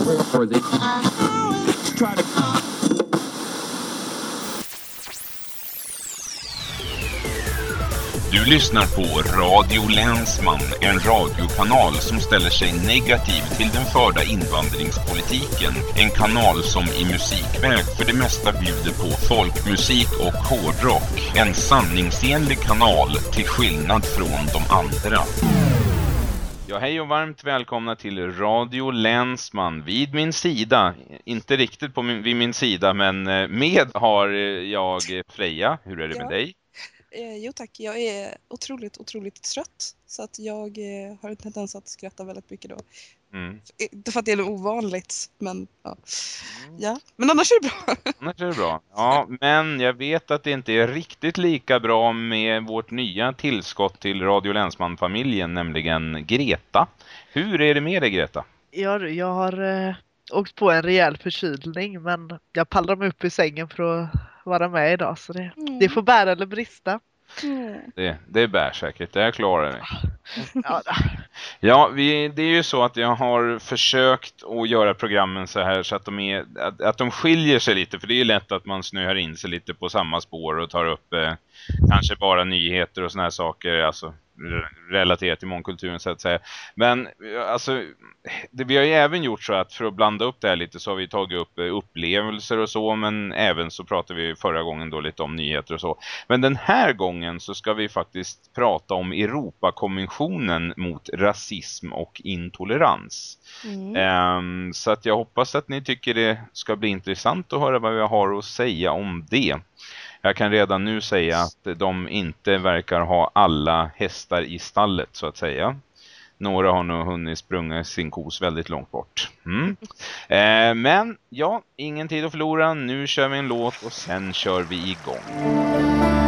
Or they try to Du lyssnar på Radio Länsman, en radiokanal som ställer sig negativ till den förda invandringspolitiken. En kanal som i musikväg för det mesta bjuder på folkmusik och hårdrock. En sanningsenlig kanal till skillnad från de andra. Ja, hej och varmt välkomna till Radio Länsman. Vid min sida, inte riktigt på min, vid min sida, men eh, med har eh, jag Freja. Hur är det med Ja. dig? Eh, jo tack, jag är otroligt, otroligt trött. Så att jag eh, har en tendens att skratta väldigt mycket då. Mm. Inte för att det är ovanligt, men ja. ja. Men annars är det bra. Annars är det bra. Ja, men jag vet att det inte är riktigt lika bra med vårt nya tillskott till Radio Länsman-familjen, nämligen Greta. Hur är det med dig, Greta? Ja, du, jag har eh, åkt på en rejäl förkylning men jag pallar mig upp i sängen för att vara med idag så det, det får bära eller brista. Mm. Det, det bär säkert, det klarar vi. Ja, vi, det är ju så att jag har försökt att göra programmen så här så att de, är, att, att de skiljer sig lite. För det är ju lätt att man snöar in sig lite på samma spår och tar upp eh, kanske bara nyheter och såna här saker. Alltså relaterat till mångkulturen så att säga. Men alltså, det, vi har ju även gjort så att för att blanda upp det här lite så har vi tagit upp eh, upplevelser och så. Men även så pratade vi förra gången då lite om nyheter och så. Men den här gången så ska vi faktiskt prata om Europakonventionen mot rasism och intolerans. Mm. Ehm, så att jag hoppas att ni tycker det ska bli intressant att höra vad vi har att säga om det. Jag kan redan nu säga att de inte verkar ha alla hästar i stallet så att säga. Några har nog hunnit sprunga sin kos väldigt långt bort. Mm. Eh, men ja, ingen tid att förlora. Nu kör vi en låt och sen kör vi igång.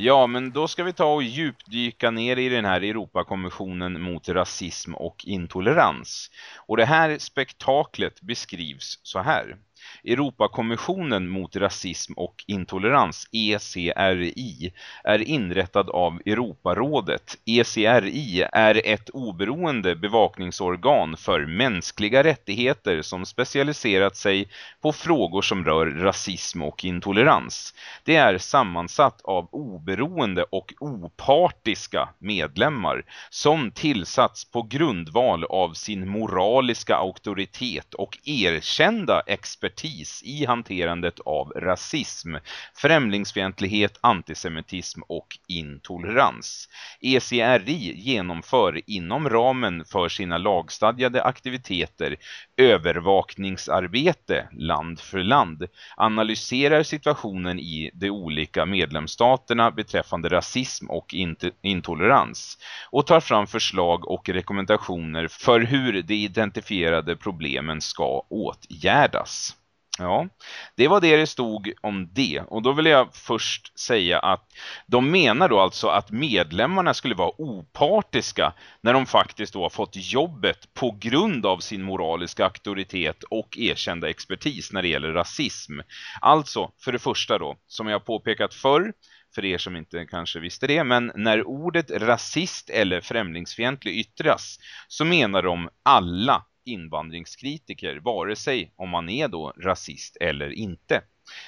Ja, men då ska vi ta och djupdyka ner i den här Europakonventionen mot rasism och intolerans. Och det här spektaklet beskrivs så här. Europakommissionen mot rasism och intolerans, ECRI, är inrättad av Europarådet. ECRI är ett oberoende bevakningsorgan för mänskliga rättigheter som specialiserat sig på frågor som rör rasism och intolerans. Det är sammansatt av oberoende och opartiska medlemmar som tillsatts på grundval av sin moraliska auktoritet och erkända expertis expertis i hanterandet av rasism, främlingsfientlighet, antisemitism och intolerans. ECRI genomför inom ramen för sina lagstadgade aktiviteter övervakningsarbete land för land, analyserar situationen i de olika medlemsstaterna beträffande rasism och intolerans och tar fram förslag och rekommendationer för hur de identifierade problemen ska åtgärdas. Ja, det var det det stod om det. Och då vill jag först säga att de menar då alltså att medlemmarna skulle vara opartiska när de faktiskt då har fått jobbet på grund av sin moraliska auktoritet och erkända expertis när det gäller rasism. Alltså, för det första då, som jag påpekat förr, för er som inte kanske visste det, men när ordet rasist eller främlingsfientlig yttras så menar de alla invandringskritiker, vare sig om man är då rasist eller inte.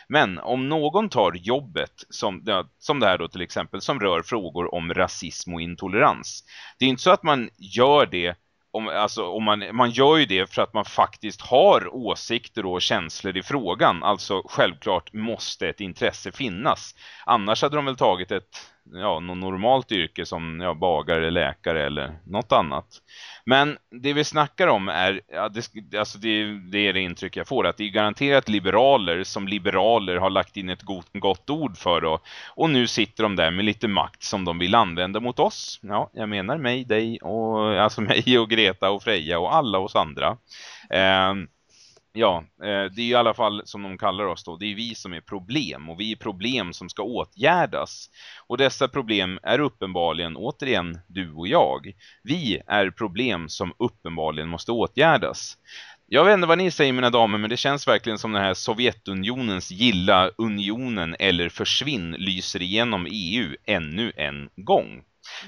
Men om någon tar jobbet som, som det här då till exempel som rör frågor om rasism och intolerans. Det är inte så att man gör det om, alltså, om man, man gör ju det för att man faktiskt har åsikter och känslor i frågan. Alltså självklart måste ett intresse finnas. Annars hade de väl tagit ett ja, något normalt yrke som ja, bagare, läkare eller något annat. Men det vi snackar om är, ja, det, alltså det, det, är det intryck jag får, att det är garanterat liberaler som liberaler har lagt in ett gott, gott ord för och, och nu sitter de där med lite makt som de vill använda mot oss. Ja, jag menar mig, dig och alltså mig och Greta och Freja och alla oss andra. Eh, Ja, eh, det är i alla fall som de kallar oss då. Det är vi som är problem och vi är problem som ska åtgärdas. Och dessa problem är uppenbarligen, återigen, du och jag. Vi är problem som uppenbarligen måste åtgärdas. Jag vet inte vad ni säger mina damer men det känns verkligen som den här Sovjetunionens gilla unionen eller försvinn lyser igenom EU ännu en gång.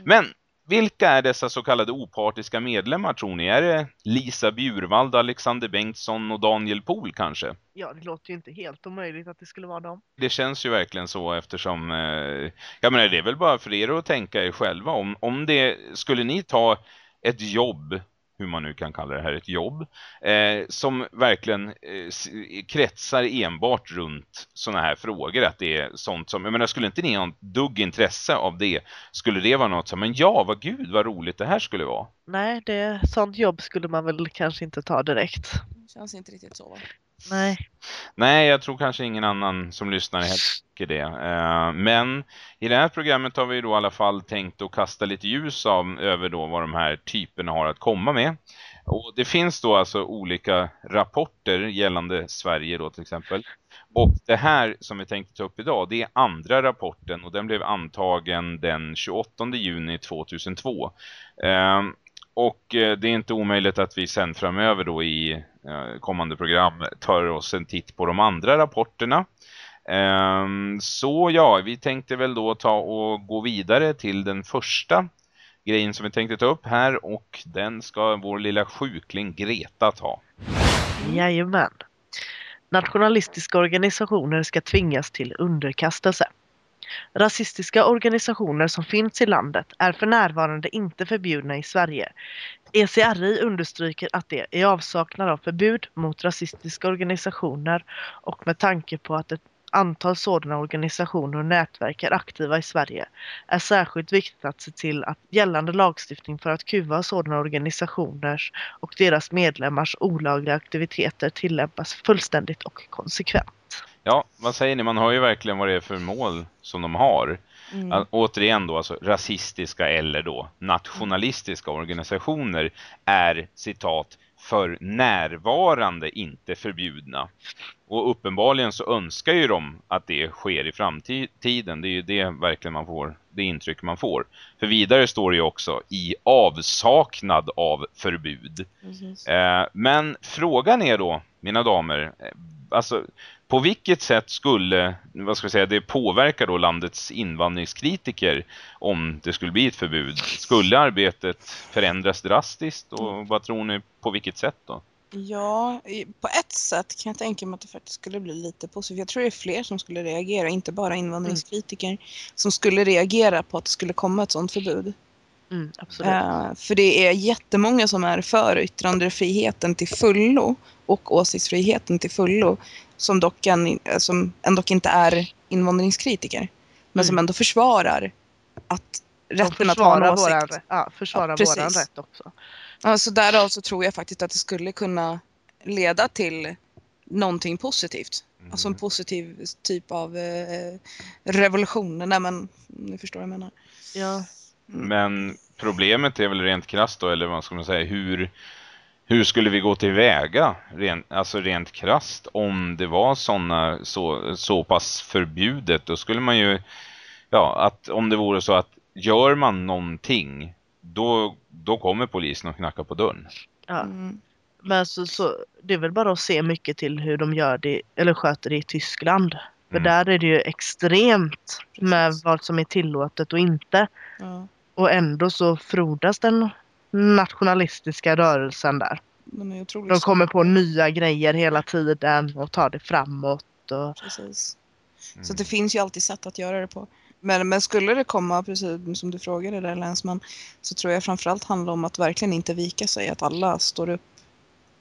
Men vilka är dessa så kallade opartiska medlemmar tror ni? Är det Lisa Bjurvald, Alexander Bengtsson och Daniel Pohl kanske? Ja, det låter ju inte helt omöjligt att det skulle vara dem. Det känns ju verkligen så eftersom, eh, jag menar det är väl bara för er att tänka er själva. Om, om det, skulle ni ta ett jobb hur man nu kan kalla det här, ett jobb eh, som verkligen eh, kretsar enbart runt sådana här frågor att det är sånt som, jag menar skulle inte ni ha ett dugg intresse av det? Skulle det vara något som, men ja vad gud vad roligt det här skulle vara? Nej, det sånt jobb skulle man väl kanske inte ta direkt. Känns inte riktigt så va? Nej. Nej, jag tror kanske ingen annan som lyssnar tycker det. Eh, men i det här programmet har vi då i alla fall tänkt att kasta lite ljus av, över då vad de här typerna har att komma med. Och det finns då alltså olika rapporter gällande Sverige då till exempel. Och det här som vi tänkte ta upp idag, det är andra rapporten och den blev antagen den 28 juni 2002. Eh, och eh, det är inte omöjligt att vi sen framöver då i Eh, kommande program tar oss en titt på de andra rapporterna. Ehm, så ja, vi tänkte väl då ta och gå vidare till den första grejen som vi tänkte ta upp här och den ska vår lilla sjukling Greta ta. Jajamän. Nationalistiska organisationer ska tvingas till underkastelse. Rasistiska organisationer som finns i landet är för närvarande inte förbjudna i Sverige. ECRI understryker att det i avsaknad av förbud mot rasistiska organisationer och med tanke på att ett antal sådana organisationer och nätverk är aktiva i Sverige är särskilt viktigt att se till att gällande lagstiftning för att kuva sådana organisationers och deras medlemmars olagliga aktiviteter tillämpas fullständigt och konsekvent. Ja, vad säger ni? Man hör ju verkligen vad det är för mål som de har. Mm. Återigen då, alltså rasistiska eller då nationalistiska organisationer är citat för närvarande inte förbjudna. Och uppenbarligen så önskar ju de att det sker i framtiden. Det är ju det verkligen man får, det intryck man får. För vidare står det ju också i avsaknad av förbud. Eh, men frågan är då, mina damer, eh, alltså på vilket sätt skulle vad ska vi säga, det påverka då landets invandringskritiker om det skulle bli ett förbud? Skulle arbetet förändras drastiskt och vad tror ni på vilket sätt då? Ja, på ett sätt kan jag tänka mig att det faktiskt skulle bli lite positivt. Jag tror det är fler som skulle reagera, inte bara invandringskritiker, mm. som skulle reagera på att det skulle komma ett sådant förbud. Mm, absolut. Eh, för det är jättemånga som är för yttrandefriheten till fullo och åsiktsfriheten till fullo som dock, eh, som ändå inte är invandringskritiker. Men som Mm. ändå försvarar att rätten att ha en åsikt. våran, rätt- ja, försvarar Ja, precis. våran rätt också. Ja, så därav så tror jag faktiskt att det skulle kunna leda till någonting positivt. Alltså en positiv typ av eh, revolution. Nej men, ni förstår vad jag menar. Ja. Men problemet är väl rent krasst då, eller vad ska man säga, hur, hur skulle vi gå tillväga, rent, alltså rent krasst, om det var såna, så, så pass förbjudet, då skulle man ju, ja, att om det vore så att gör man någonting, då, då kommer polisen och knacka på dörren. Ja. Mm. Men så, så, det är väl bara att se mycket till hur de gör det, eller sköter det i Tyskland. För Mm. där är det ju extremt med Precis. vad som är tillåtet och inte. Ja, Och ändå så frodas den nationalistiska rörelsen där. de är otroligt De kommer på nya grejer hela tiden och tar det framåt. Och, Precis. Mm. Så det finns ju alltid sätt att göra det på. Men, men skulle det komma, precis som du frågade där Länsman, så tror jag framförallt handlar om att verkligen inte vika sig. Att alla står upp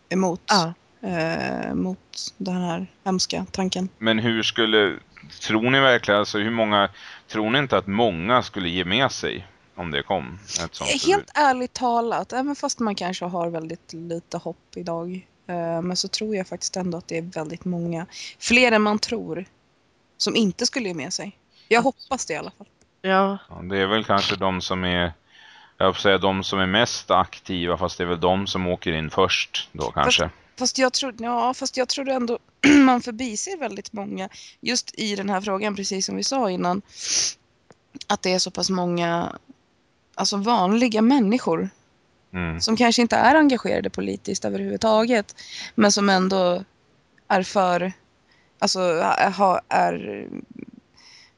emot, ja. eh, mot den här hemska tanken. Men hur skulle, tror ni verkligen, alltså hur många, tror ni inte att många skulle ge med sig om det kom ett sånt förbud? Helt ärligt talat, även fast man kanske har väldigt lite hopp idag, eh, men så tror jag faktiskt ändå att det är väldigt många, fler än man tror, som inte skulle ge med sig. Jag hoppas det i alla fall. ja, Ja, det är väl kanske de som är jag får säga de som är mest aktiva fast det är väl de som åker in först då kanske. Fast jag tror, ja, fast jag tror ändå man förbiser väldigt många just i den här frågan, precis som vi sa innan. Att det är så pass många alltså vanliga människor Mm. som kanske inte är engagerade politiskt överhuvudtaget. Men som ändå är för, alltså ha, är,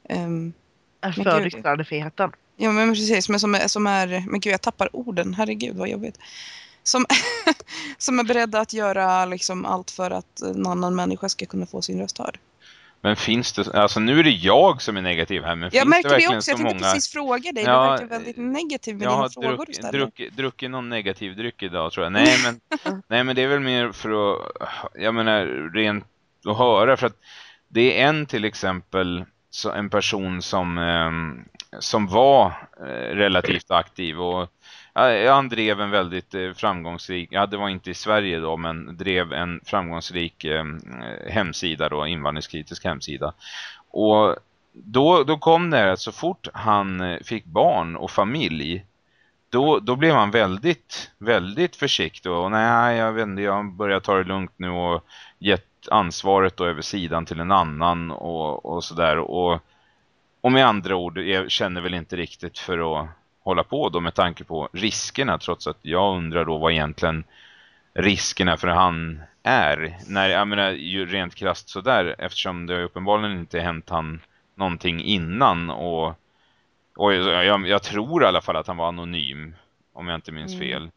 ehm, är för yttrandefriheten. ja men precis, men som är, som är, men gud jag tappar orden, herregud vad jobbigt. Som, som är beredda att göra liksom allt för att en annan människa ska kunna få sin röst hörd. Men finns det, alltså nu är det jag som är negativ här men Jag finns det märkte det verkligen också, så jag tänkte många precis fråga dig. Ja, du verkar väldigt negativ med jag dina frågor du druck, ställer. druck, druckit någon negativ dryck idag tror jag. Nej men, nej men det är väl mer för att, jag menar rent att höra för att det är en till exempel en person som, ehm, som var eh, relativt aktiv och han drev en väldigt eh, framgångsrik, ja det var inte i Sverige då men drev en framgångsrik eh, hemsida då, invandringskritisk hemsida. Och då, då kom det att så fort han eh, fick barn och familj då, då blev han väldigt, väldigt försiktig och nej, jag vet inte, jag börjar ta det lugnt nu och gett ansvaret då över sidan till en annan och, och sådär och, och med andra ord, jag känner väl inte riktigt för att hålla på då med tanke på riskerna trots att jag undrar då vad egentligen riskerna för han är. När, jag menar, ju rent krasst sådär eftersom det uppenbarligen inte hänt han någonting innan och, och jag, jag tror i alla fall att han var anonym om jag inte minns Mm. fel.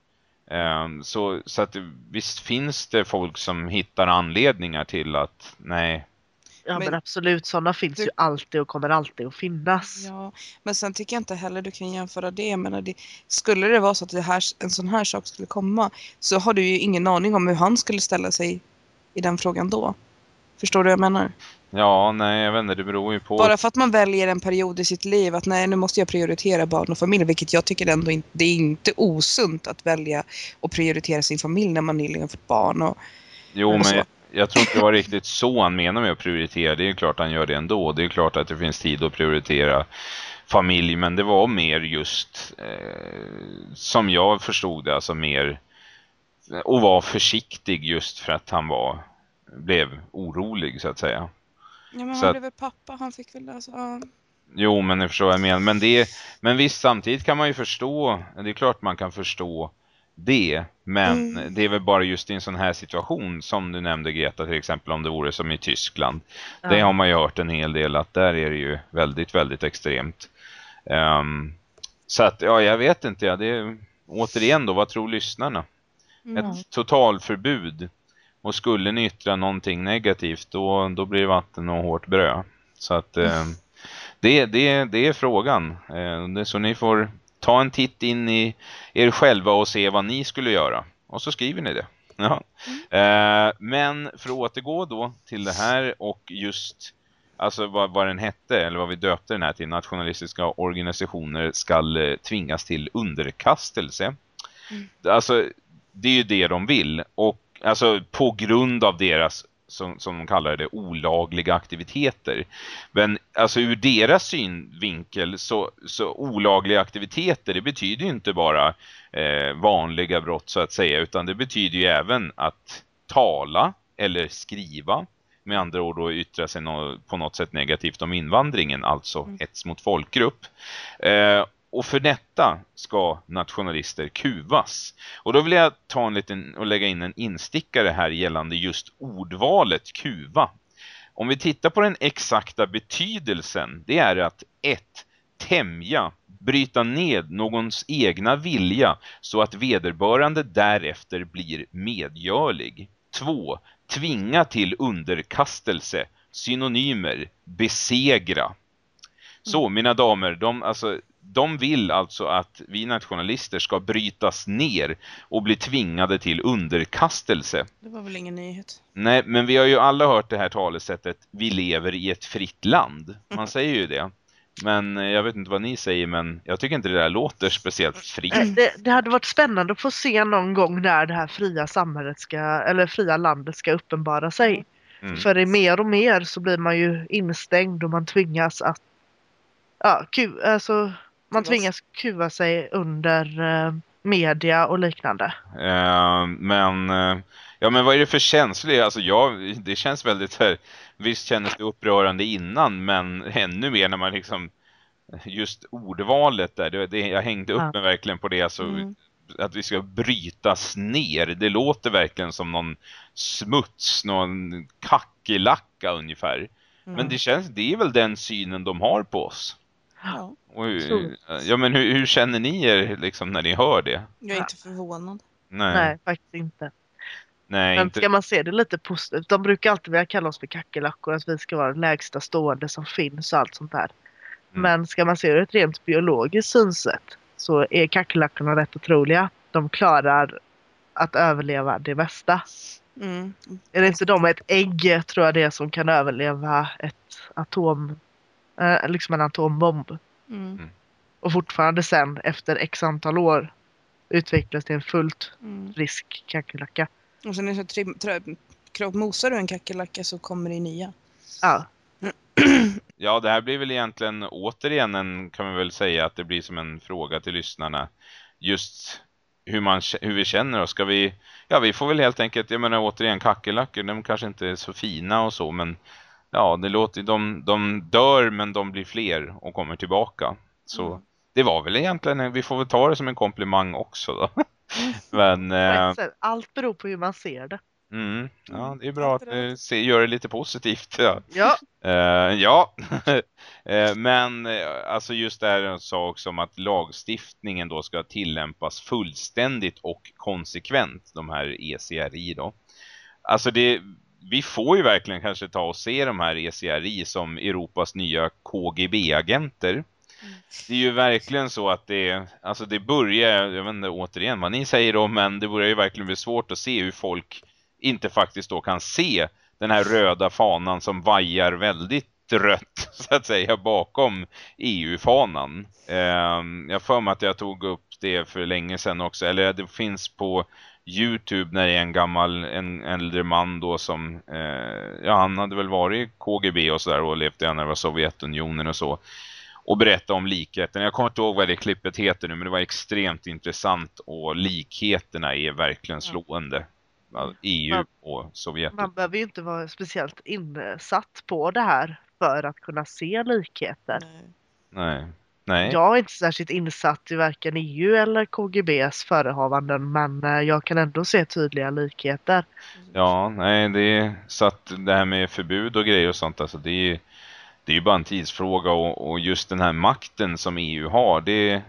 Ehm, så, så att visst finns det folk som hittar anledningar till att nej, Ja men, Men- absolut, sådana finns Du- ju alltid och kommer alltid att finnas. Ja, men sen tycker jag inte heller du kan jämföra det. Jag menar, det skulle det vara så att det här, en sån här sak skulle komma så har du ju ingen aning om hur han skulle ställa sig i den frågan då. Förstår du vad jag menar? ja, nej, jag vet inte, det beror ju på. Bara för att man väljer en period i sitt liv att nej, nu måste jag prioritera barn och familj, vilket jag tycker ändå inte, det är inte osunt att välja och prioritera sin familj när man nyligen fått barn. Och, Jo, och men så. Jag, tror inte det var riktigt så han menar med att prioritera. Det är klart han gör det ändå. Det är klart att det finns tid att prioritera familj, men det var mer just eh, som jag förstod det, alltså mer att vara försiktig just för att han var blev orolig så att säga. ja, men Så han att- blev väl pappa, han fick väl alltså, ja. Jo, men jag förstår vad jag menar. Men, det, men visst, samtidigt kan man ju förstå, det är klart man kan förstå det, men Mm. det är väl bara just i en sån här situation som du nämnde Greta till exempel om det vore som i Tyskland. Det Ja. har man ju hört en hel del att där är det ju väldigt, väldigt extremt. Ehm, så att, ja, jag vet inte, ja, det är, återigen då, vad tror lyssnarna? Mm. Ett totalförbud och skulle ni yttra någonting negativt då, då blir det vatten och hårt bröd. Så att eh, det, det, det är frågan. Eh, det, så ni får ta en titt in i er själva och se vad ni skulle göra. Och så skriver ni det. Ja. Eh, men för att återgå då till det här och just alltså vad, vad den hette eller vad vi döpte den här till nationalistiska organisationer ska eh, tvingas till underkastelse. Mm. Alltså det är ju det de vill och alltså på grund av deras som, som de kallar det olagliga aktiviteter. Men alltså ur deras synvinkel så, så olagliga aktiviteter det betyder ju inte bara eh, vanliga brott så att säga utan det betyder ju även att tala eller skriva med andra ord då yttra sig på något sätt negativt om invandringen, alltså Mm. hets mot folkgrupp. Eh, och för detta ska nationalister kuvas. Och då vill jag ta en liten och lägga in en instickare här gällande just ordvalet kuva. Om vi tittar på den exakta betydelsen, det är att ett tämja, bryta ned någons egna vilja så att vederbörande därefter blir medgörlig. 2. Tvinga till underkastelse. Synonymer. Besegra. Så, mina damer, de, alltså, de vill alltså att vi nationalister ska brytas ner och bli tvingade till underkastelse. Det var väl ingen nyhet. Nej, men vi har ju alla hört det här talesättet Vi lever i ett fritt land. Man säger ju det. Men eh, jag vet inte vad ni säger, men jag tycker inte det där låter speciellt fritt. Eh, Det, det hade varit spännande att få se någon gång när det här fria samhället ska, eller fria landet ska uppenbara sig. Mm. För i mer och mer så blir man ju instängd och man tvingas att ja, ku, alltså, man tvingas kuva sig under eh, media och liknande. Eh, men eh, ja men vad är det för känslor? Alltså jag, det känns väldigt här, visst kändes det upprörande innan men ännu mer när man liksom just ordvalet där, det, det, jag hängde upp Ja. mig verkligen på det alltså, Mm. att vi ska brytas ner. Det låter verkligen som någon smuts, någon kackelacka ungefär. Men Mm. det känns, det är väl den synen de har på oss. Ja, Och, ja men hur, hur känner ni er liksom när ni hör det? jag är inte förvånad. Nej, Nej, faktiskt inte. nej Men inte. ska man se det lite positivt, de brukar alltid vilja kalla oss för kackerlackor, att vi ska vara det lägsta stående som finns och allt sånt där. Mm. Men ska man se det ur ett rent biologiskt synsätt så är kackerlackorna rätt otroliga. De klarar att överleva det mesta. Mm. Är det inte de med ett ägg tror jag det är som kan överleva ett atom, eh, liksom en atombomb. Mm. Och fortfarande sen efter x antal år utvecklas till en fullt Mm. frisk kackerlacka. Och sen är det så mosar du en kackerlacka så kommer det nya. Ja, Ja, det här blir väl egentligen återigen en, kan man väl säga att det blir som en fråga till lyssnarna. Just hur, man, hur vi känner oss. Ska vi, ja vi får väl helt enkelt, jag menar återigen kackerlackor, de kanske inte är så fina och så, men ja, det låter, de, de dör men de blir fler och kommer tillbaka. Så Mm. det var väl egentligen, vi får väl ta det som en komplimang också då. men, på eh, allt beror på hur man ser det. mm, ja, Mm, det är bra att du se, gör det lite positivt. Ja. Ja, Eh, ja, Eh, men eh, alltså just det här jag sa också om att lagstiftningen då ska tillämpas fullständigt och konsekvent, de här ECRI då. Alltså det, vi får ju verkligen kanske ta och se de här ECRI som Europas nya KGB-agenter. Det är ju verkligen så att det, alltså det börjar, jag vet inte återigen vad ni säger då, men det börjar ju verkligen bli svårt att se hur folk inte faktiskt då kan se den här röda fanan som vajar väldigt rött så att säga bakom EU-fanan. Ehm, jag för mig att jag tog upp det för länge sedan också, eller det finns på Youtube när det är en gammal, en äldre man då som, eh, ja han hade väl varit i KGB och sådär och levt i när det var Sovjetunionen och så. Och berätta om likheten. Jag kommer inte ihåg vad det klippet heter nu men det var extremt intressant och likheterna är verkligen slående. Ja, EU Man- och Sovjet. man behöver ju inte vara speciellt insatt på det här för att kunna se likheter. Nej. Nej. Nej. Jag är inte särskilt insatt i varken EU eller KGBs förehavanden men eh, jag kan ändå se tydliga likheter. Ja, nej, det är så att det här med förbud och grejer och sånt, alltså det är det är ju bara en tidsfråga och, och just den här makten som EU har, det,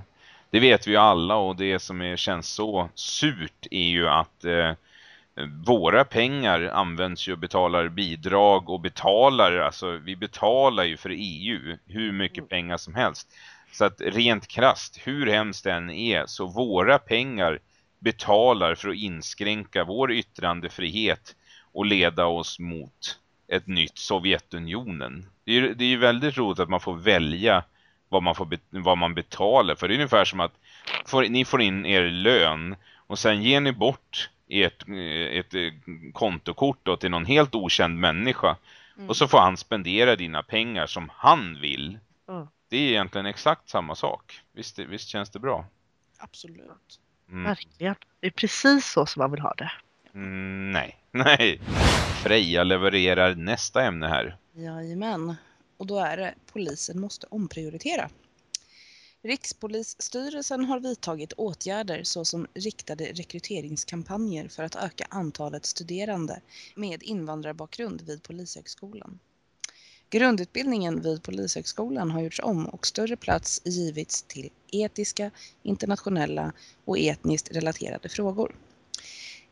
det vet vi ju alla och det som är, känns så surt är ju att eh, våra pengar används ju och betalar bidrag och betalar, alltså vi betalar ju för EU hur mycket pengar som helst. Så att rent krast, hur hemskt den är, så våra pengar betalar för att inskränka vår yttrandefrihet och leda oss mot ett nytt Sovjetunionen. Det är det är ju väldigt roligt att man får välja vad man, får vad man betalar för. Det är ungefär som att får, ni får in er lön och sen ger ni bort ert, ett eh, kontokort då till någon helt okänd människa Mm. och så får han spendera dina pengar som han vill. Mm. Det är egentligen exakt samma sak. Visst, visst känns det bra? Absolut. Mm. Verkligen. Det är precis så som man vill ha det. Mm, nej, nej. Freja levererar nästa ämne här. Jajamän. Och då är det polisen måste omprioritera. Rikspolisstyrelsen har vidtagit åtgärder såsom riktade rekryteringskampanjer för att öka antalet studerande med invandrarbakgrund vid Polishögskolan. Grundutbildningen vid Polishögskolan har gjorts om och större plats givits till etiska, internationella och etniskt relaterade frågor.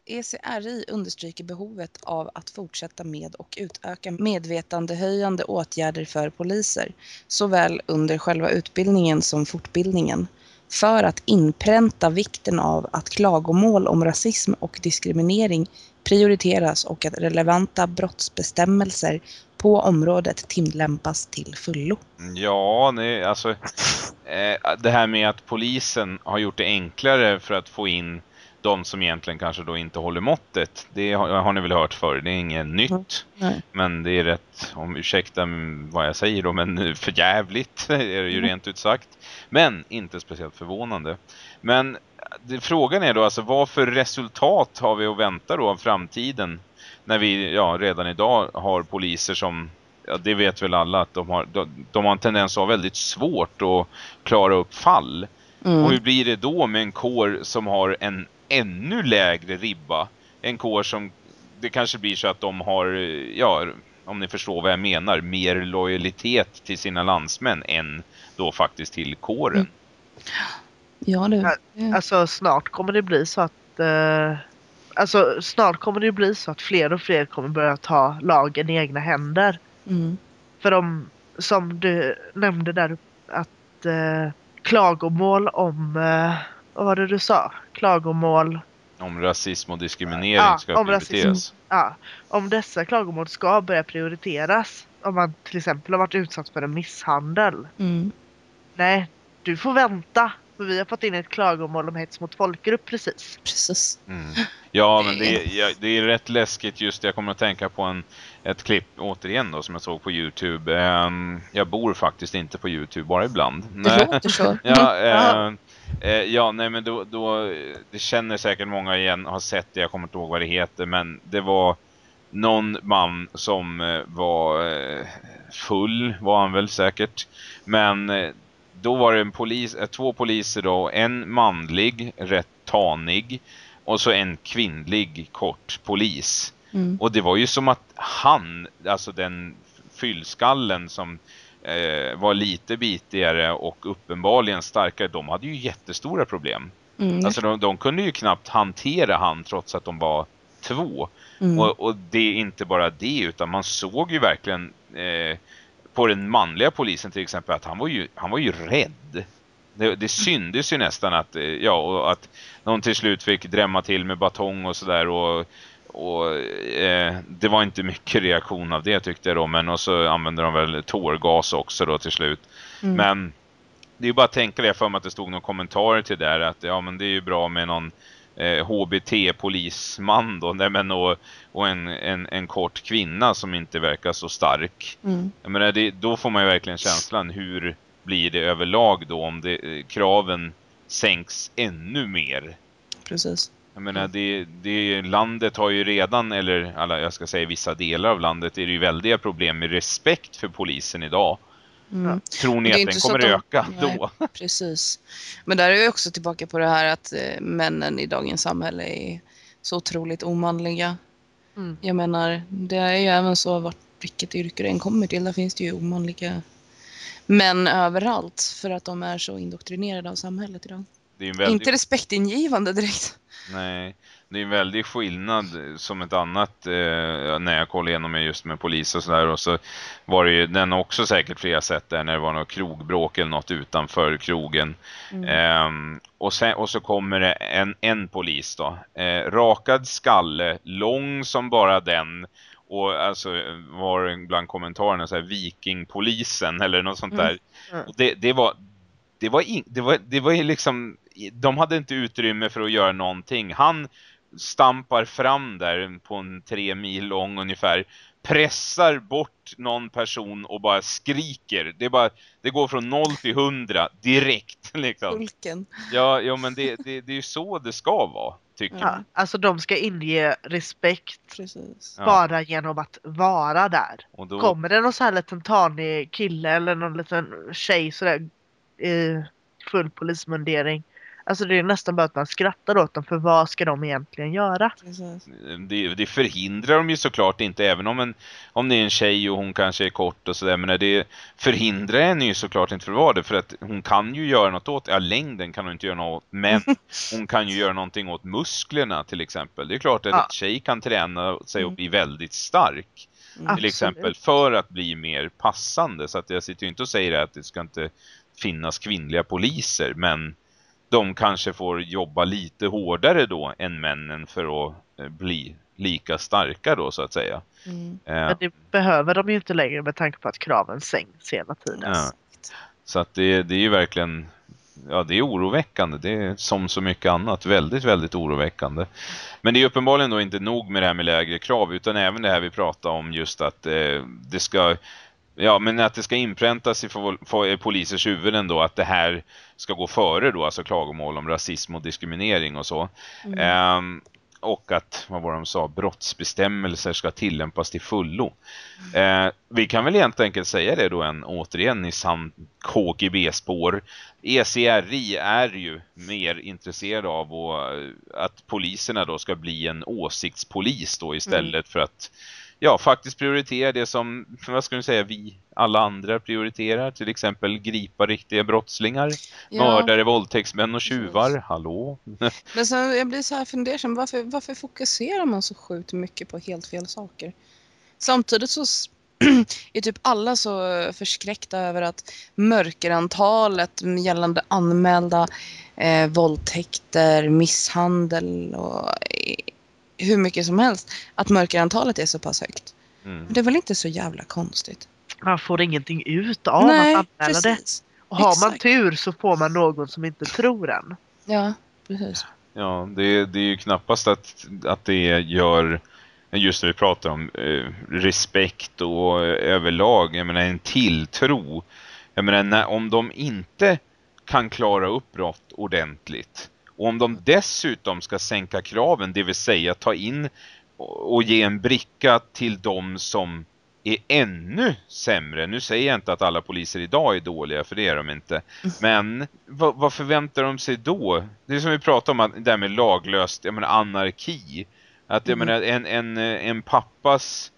ECRI understryker behovet av att fortsätta med och utöka medvetandehöjande åtgärder för poliser, såväl under själva utbildningen som fortbildningen, för att inpränta vikten av att klagomål om rasism och diskriminering prioriteras och att relevanta brottsbestämmelser på området tillämpas till fullo. Ja, nej, alltså eh, det här med att polisen har gjort det enklare för att få in de som egentligen kanske då inte håller måttet. Det har, har ni väl hört förr, det är inget nytt. Nej. Men det är rätt, om ursäkta vad jag säger då, men för jävligt är det ju Mm. rent ut sagt. Men inte speciellt förvånande. Men det, frågan är då alltså, vad för resultat har vi att vänta då av framtiden? När vi ja, redan idag har poliser som, ja, det vet väl alla att de har, de, de har en tendens att ha väldigt svårt att klara upp fall. Och hur Mm. blir det då med en kår som har en ännu lägre ribba? En kår som, det kanske blir så att de har, ja, om ni förstår vad jag menar, mer lojalitet till sina landsmän än då faktiskt till kåren. Mm. Ja. Ja, Alltså snart kommer det bli så att eh, Alltså snart kommer det bli så att fler och fler kommer börja ta lagen i egna händer. Mm. För de, som du nämnde där, att eh, klagomål om, eh, vad var det du sa? Klagomål, Om rasism och diskriminering Ja, ska om rasism. prioriteras. ja, om dessa klagomål ska börja prioriteras. Om man till exempel har varit utsatt för en misshandel. Mm. Nej, du får vänta. För vi har fått in ett klagomål om hets mot folkgrupp precis. Precis. Mm. Ja, men det är, ja, det är rätt läskigt just. Jag kommer att tänka på en, ett klipp återigen då som jag såg på Youtube. Ehm, jag bor faktiskt inte på Youtube, bara ibland. Det låter så. Ja, Ja. Eh, ja, nej men då, då, det känner säkert många igen, har sett det, jag kommer inte ihåg vad det heter, men det var någon man som eh, var eh, full, var han väl säkert, men eh, då var det en polis, två poliser då, en manlig, rätt tanig, och så en kvinnlig kort polis. Mm. Och det var ju som att han, alltså den fyllskallen som eh, var lite bitigare och uppenbarligen starkare, de hade ju jättestora problem. Mm. Alltså de, de kunde ju knappt hantera han trots att de var två. Mm. Och, och det är inte bara det utan man såg ju verkligen eh, på den manliga polisen till exempel att han var ju, han var ju rädd. Det, det syndes ju nästan att, eh, ja, och att någon till slut fick drämma till med batong och sådär och, och eh, det var inte mycket reaktion av det tyckte jag då men och så använde de väl tårgas också då till slut. Mm. Men det är ju bara att tänka det för mig att det stod någon kommentarer till där att ja men det är ju bra med någon eh, HBT-polisman då nej, men, och, och en, en, en kort kvinna som inte verkar så stark. Mm. Jag menar, det, då får man ju verkligen känslan hur blir det överlag då om det, eh, kraven sänks ännu mer. Precis. Jag menar, det, det, landet har ju redan, eller alla, jag ska säga vissa delar av landet, är det ju väldiga problem med respekt för polisen idag. Mm. Tror ni att inte den kommer att de- öka Nej. då? Precis. Men där är vi också tillbaka på det här att eh, männen i dagens samhälle är så otroligt omanliga. Mm. Jag menar, det är ju även så vart vilket yrke det än kommer till, där finns det ju omanliga män överallt för att de är så indoktrinerade av samhället idag. Det är väldigt... Inte respektingivande direkt. Nej, det är en väldig skillnad eh, som ett annat eh, när jag kollade igenom mig just med polis och sådär och så var det ju den också säkert flera sätt där när det var något krogbråk eller något utanför krogen. Mm. Ehm, och, sen, och så kommer det en, en polis då. Eh, rakad skalle, lång som bara den och alltså var bland kommentarerna så här vikingpolisen eller något sånt Mm. där. Mm. Och det, det var det var, in, det var det var liksom de hade inte utrymme för att göra någonting. Han stampar fram där på en tre mil lång ungefär pressar bort någon person och bara skriker. Det är bara det går från 0 till 100 direkt liksom. Hulken. Ja, ja men det, det, det är ju så det ska vara tycker jag. Ja, alltså de ska inge respekt Precis. Ja. bara genom att vara där. Och då, Kommer det någon så här liten tanig kille eller någon liten tjej sådär i full polismundering. Alltså det är nästan bara att man skrattar åt dem för vad ska de egentligen göra? Det, det förhindrar de ju såklart inte även om, en, om det är en tjej och hon kanske är kort och sådär men det förhindrar henne ju såklart inte för vara det för att hon kan ju göra något åt, ja längden kan hon inte göra något åt men hon kan ju göra någonting åt musklerna till exempel. Det är klart att Ja. en tjej kan träna sig och Mm. bli väldigt stark Mm. till Absolut. exempel för att bli mer passande så att jag sitter ju inte och säger att det ska inte finnas kvinnliga poliser men de kanske får jobba lite hårdare då än männen för att eh, bli lika starka då så att säga. Mm. Eh, Men det behöver de ju inte längre med tanke på att kraven sänks hela tiden. Ja. Så att det, det är ju verkligen ja, det är oroväckande. Det är som så mycket annat väldigt, väldigt oroväckande. Men det är uppenbarligen då inte nog med det här med lägre krav utan även det här vi pratar om just att eh, det ska Ja, men att det ska inpräntas i polisers huvuden då att det här ska gå före då, alltså klagomål om rasism och diskriminering och så. Mm. Ehm, och att, vad var de sa, brottsbestämmelser ska tillämpas till fullo. Eh, vi kan väl helt enkelt säga det då en, återigen i sann KGB-spår. ECRI är ju mer intresserad av och, att poliserna då ska bli en åsiktspolis då istället för att ja, faktiskt prioritera det som, vad ska du säga, vi alla andra prioriterar. Till exempel gripa riktiga brottslingar, Ja. mördare, våldtäktsmän och Precis. tjuvar. Hallå? Men så jag blir så här fundersam, varför, varför fokuserar man så sjukt mycket på helt fel saker? Samtidigt så är typ alla så förskräckta över att mörkerantalet gällande anmälda eh, våldtäkter, misshandel och eh, hur mycket som helst, att mörkerantalet är så pass högt. Mm. Men Det är väl inte så jävla konstigt? Man får ingenting ut av att anmäla det. precis. Och har man exakt. tur så får man någon som inte tror en. Ja, precis. Ja, det, det är ju knappast att, att det gör just det vi pratar om eh, respekt och eh, överlag, jag menar en tilltro. Jag menar när, om de inte kan klara upp brott ordentligt och om de dessutom ska sänka kraven, det vill säga ta in och, ge en bricka till de som är ännu sämre. Nu säger jag inte att alla poliser idag är dåliga, för det är de inte. Men vad, vad förväntar de sig då? Det är som vi pratade om, att det där med laglöst, jag menar anarki. Att jag Mm. menar en, en, en pappas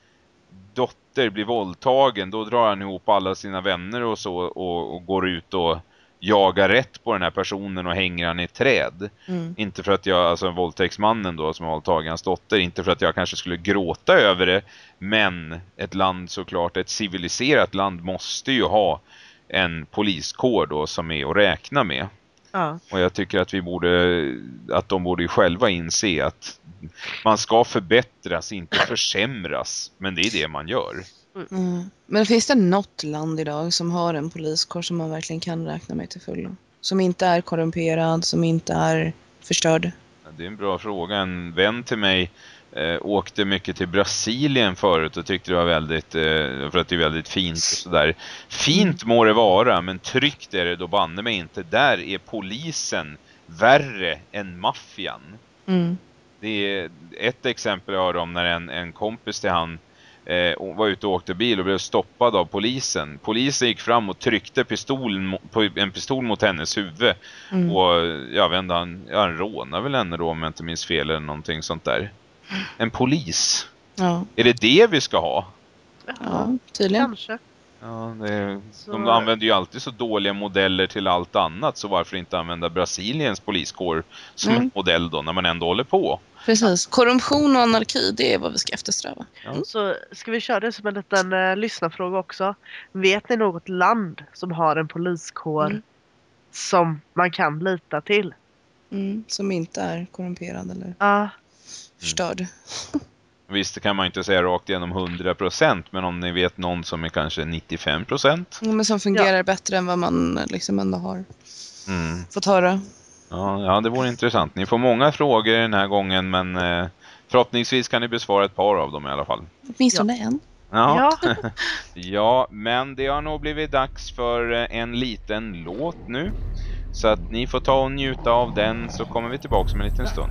dotter blir våldtagen, då drar han ihop alla sina vänner och så och, och går ut och jagar rätt på den här personen och hänger han i ett träd. Mm. Inte för att jag, alltså våldtäktsmannen då som har våldtagit hans dotter, inte för att jag kanske skulle gråta över det, men ett land såklart, ett civiliserat land måste ju ha en poliskår då som är att räkna med. Ja. Och jag tycker att vi borde, att de borde ju själva inse att man ska förbättras, inte försämras, men det är det man gör. Mm. Men finns det något land idag som har en poliskår som man verkligen kan räkna med till fullo? Som inte är korrumperad, som inte är förstörd? Det är en bra fråga. En vän till mig eh, åkte mycket till Brasilien förut och tyckte det var väldigt, eh, för att det är väldigt fint och sådär. Fint må det vara, men tryggt är det då banne mig inte. Där är polisen värre än maffian. Mm. Det är ett exempel jag hörde om när en, en kompis till han eh, var ute och åkte bil och blev stoppad av polisen. Polisen gick fram och tryckte pistolen, en pistol mot hennes huvud. Mm. Och jag vet inte, han, ja, han rånar väl henne då om jag inte minns fel eller någonting sånt där. En polis. Ja. Är det det vi ska ha? ja, tydligen. Kanske. Ja, det, Så- De använder ju alltid så dåliga modeller till allt annat så varför inte använda Brasiliens poliskår som Mm. en modell då när man ändå håller på? Precis. Korruption och anarki, det är vad vi ska eftersträva. Så ska vi köra det som en liten uh, lyssnarfråga också. Vet ni något land som har en poliskår Mm. som man kan lita till? Mm. Som inte är korrumperad eller Ja, förstörd. Visst det kan man inte säga rakt igenom 100% men om ni vet någon som är kanske 95%. Ja, Men som fungerar bättre än vad man liksom ändå har Mm. fått höra. Ja, ja, det vore intressant. Ni får många frågor den här gången men eh, förhoppningsvis kan ni besvara ett par av dem i alla fall. Åtminstone en. Ja. ja. Ja, men det har nog blivit dags för eh, en liten låt nu. Så att ni får ta och njuta av den så kommer vi tillbaka om en liten stund.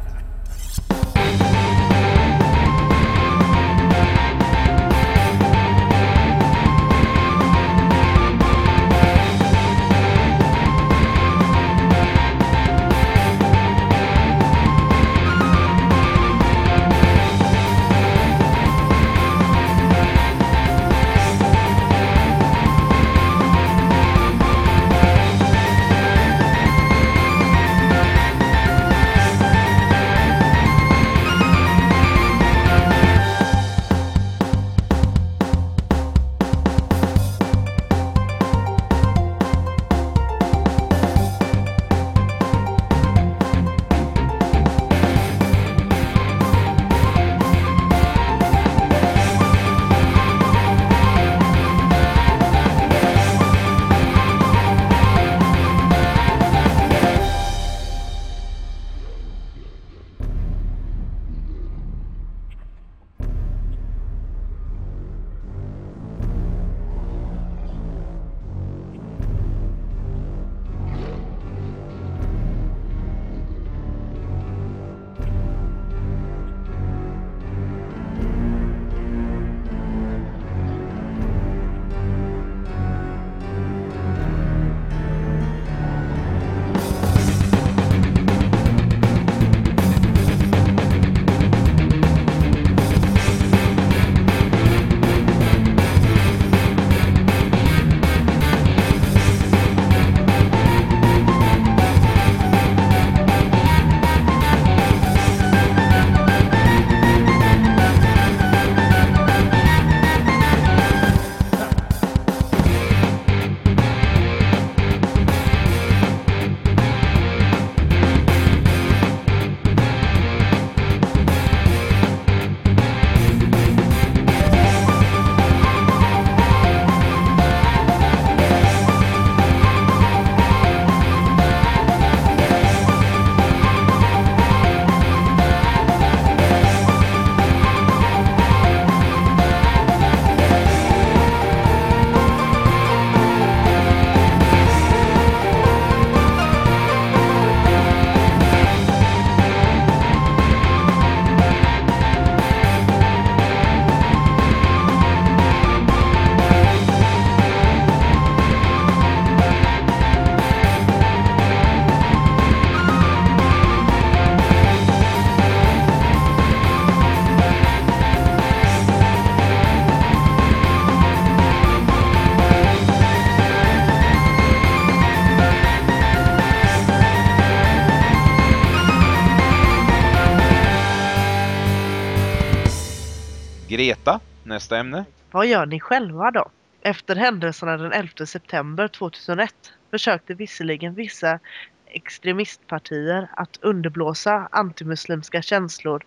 Greta, nästa ämne. Vad gör ni själva då? Efter händelserna den 11 september 2001 försökte visserligen vissa extremistpartier att underblåsa antimuslimska känslor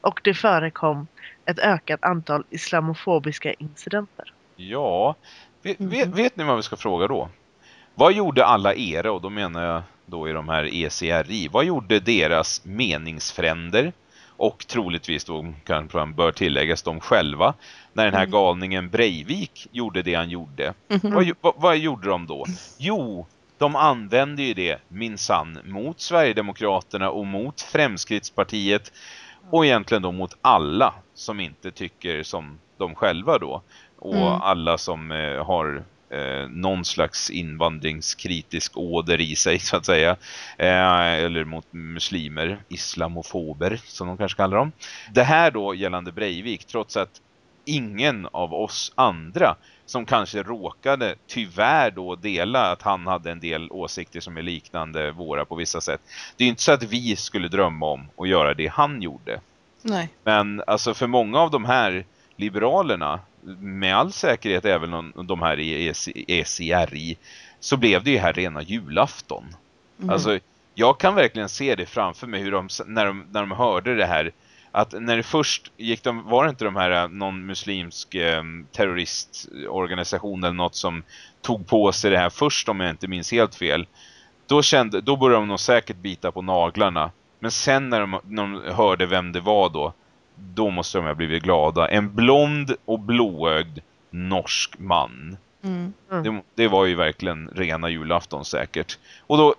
och det förekom ett ökat antal islamofobiska incidenter. Ja, vet, vet, vet ni vad vi ska fråga då? Vad gjorde alla era, och då menar jag då i de här ECRI, vad gjorde deras meningsfränder och troligtvis då kanske bör tilläggas de själva när den här Mm. galningen Breivik gjorde det han gjorde? Mhm. Vad, vad, vad gjorde de då? Jo, de använde ju det minsann mot Sverigedemokraterna och mot Fremskrittspartiet och egentligen då mot alla som inte tycker som de själva då. Och Mm. alla som eh, har eh, någon slags invandringskritisk åder i sig så att säga. Eh, eller mot muslimer, islamofober som de kanske kallar dem. Det här då gällande Breivik, trots att ingen av oss andra som kanske råkade tyvärr då dela att han hade en del åsikter som är liknande våra på vissa sätt. Det är inte så att vi skulle drömma om att göra det han gjorde. Nej. Men alltså för många av de här liberalerna, med all säkerhet även de- de här i EC ECRI, så blev det ju här rena julafton. Mm. Alltså, jag kan verkligen se det framför mig hur de, när de, när de hörde det här, att när det först gick de, var det inte de här, eh, någon muslimsk eh, terroristorganisation eller något som tog på sig det här först om jag inte minns helt fel. Då, kände, då började de nog säkert bita på naglarna. Men sen när de, när de hörde vem det var då, då måste de ha blivit glada. En blond och blåögd norsk man. Mm. Det, det var ju verkligen rena julafton säkert. Och då,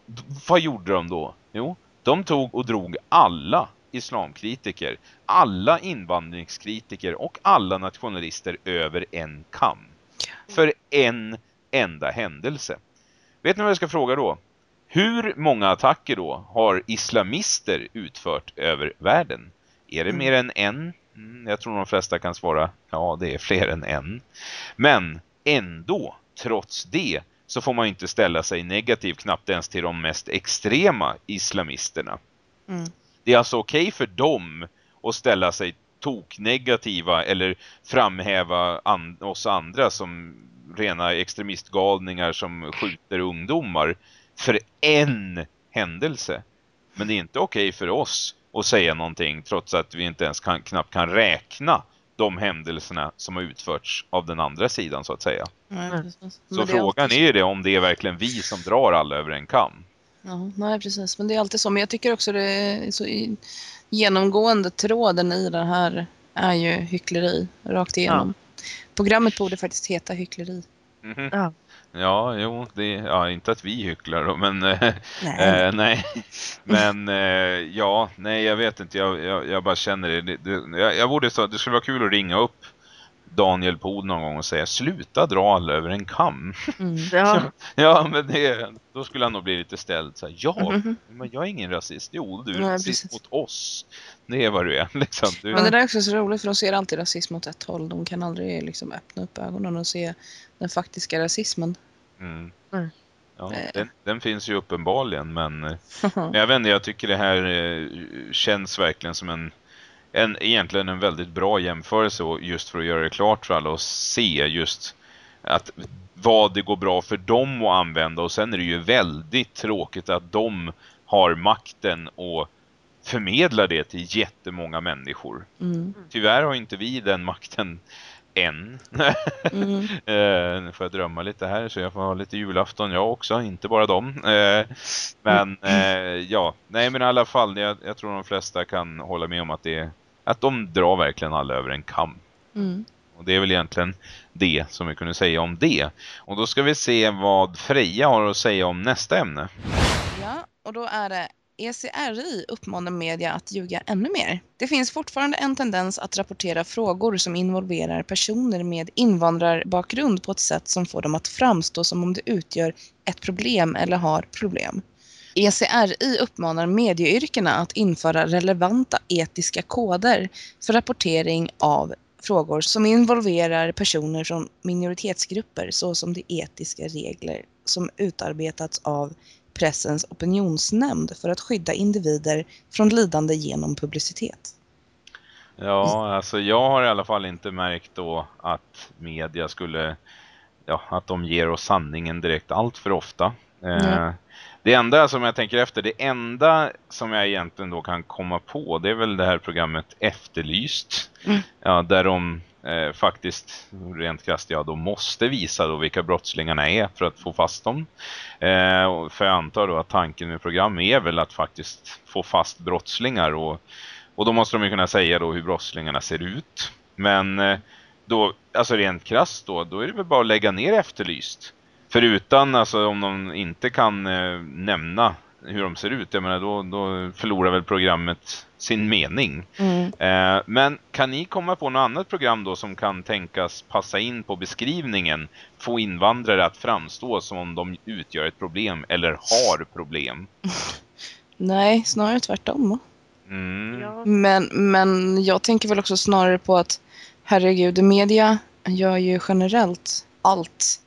vad gjorde de då? Jo, de tog och drog alla islamkritiker, alla invandringskritiker och alla nationalister över en kam. För en enda händelse. Vet ni vad jag ska fråga då? Hur många attacker då har islamister utfört över världen? Är det Mm. mer än en? Mm, jag tror de flesta kan svara, ja det är fler än en. Men ändå, trots det, så får man inte ställa sig negativ knappt ens till de mest extrema islamisterna. Mm. Det är alltså okej för dem att ställa sig toknegativa eller framhäva an oss andra som rena extremistgalningar som skjuter ungdomar för en händelse. Men det är inte okej för oss att säga någonting trots att vi inte ens kan, knappt kan räkna de händelserna som har utförts av den andra sidan så att säga. Nej, Mm. Så frågan är ju det om det är verkligen vi som drar alla över en kam. Ja, nej, precis. Men det är alltid så. Men jag tycker också det är så i, genomgående tråden i den här är ju hyckleri rakt igenom. Programmet borde faktiskt heta hyckleri. Mhm. Ja. Ja, jo, det, ja, inte att vi hycklar då, men eh, Nej. Eh, nej, men eh, ja, nej jag vet inte, jag, jag, jag bara känner det. det, det jag, jag borde det skulle vara kul att ringa upp Daniel Pod någon gång och säga sluta dra alla över en kam. Mm. Ja, ja, men det, då skulle han nog bli lite ställd så här, ja, Mhm. men jag är ingen rasist. Jo, du är Nej, rasist precis. mot oss. Det är vad du är, liksom. Du, Men det där är också så roligt för de ser alltid rasism åt ett håll. De kan aldrig liksom öppna upp ögonen och se den faktiska rasismen. mm. Mm. Ja, Eh. den, den finns ju uppenbarligen, men Men jag vet inte, jag tycker det här eh, känns verkligen som en, en egentligen en väldigt bra jämförelse just för att göra det klart för alla och se just att vad det går bra för dem att använda och sen är det ju väldigt tråkigt att de har makten och förmedlar det till jättemånga människor. Mm. Tyvärr har inte vi den makten än. Mm. Eh, nu får jag drömma lite här så jag får ha lite julafton jag också, inte bara dem. Eh, men eh, ja, nej men i alla fall, jag, jag tror de flesta kan hålla med om att det att de drar verkligen alla över en kam. Mm. Och det är väl egentligen det som vi kunde säga om det. Och då ska vi se vad Freja har att säga om nästa ämne. Ja, och då är det ECRI uppmanar media att ljuga ännu mer. Det finns fortfarande en tendens att rapportera frågor som involverar personer med invandrarbakgrund på ett sätt som får dem att framstå som om det utgör ett problem eller har problem. ECRI uppmanar medieyrkena att införa relevanta etiska koder för rapportering av frågor som involverar personer från minoritetsgrupper såsom de etiska regler som utarbetats av Pressens opinionsnämnd för att skydda individer från lidande genom publicitet. Ja, alltså jag har i alla fall inte märkt då att media skulle, ja, att de ger oss sanningen direkt allt för ofta. Eh, Nej. Det enda som jag tänker efter, det enda som jag egentligen då kan komma på, det är väl det här programmet Efterlyst. Mm. Ja, där de eh, faktiskt, rent krasst, ja, de måste visa då vilka brottslingarna är för att få fast dem. Eh, för jag antar då att tanken med program är väl att faktiskt få fast brottslingar och och då måste de ju kunna säga då hur brottslingarna ser ut. Men eh, då, alltså rent krasst då, då är det väl bara att lägga ner efterlyst. För utan, alltså om de inte kan eh, nämna hur de ser ut, jag menar då, då förlorar väl programmet sin mening. Mm. Eh, men kan ni komma på något annat program då som kan tänkas passa in på beskrivningen, få invandrare att framstå som om de utgör ett problem eller har problem? Nej, snarare tvärtom. Mm. ja. Men, men jag tänker väl också snarare på att herregud, media gör ju generellt allt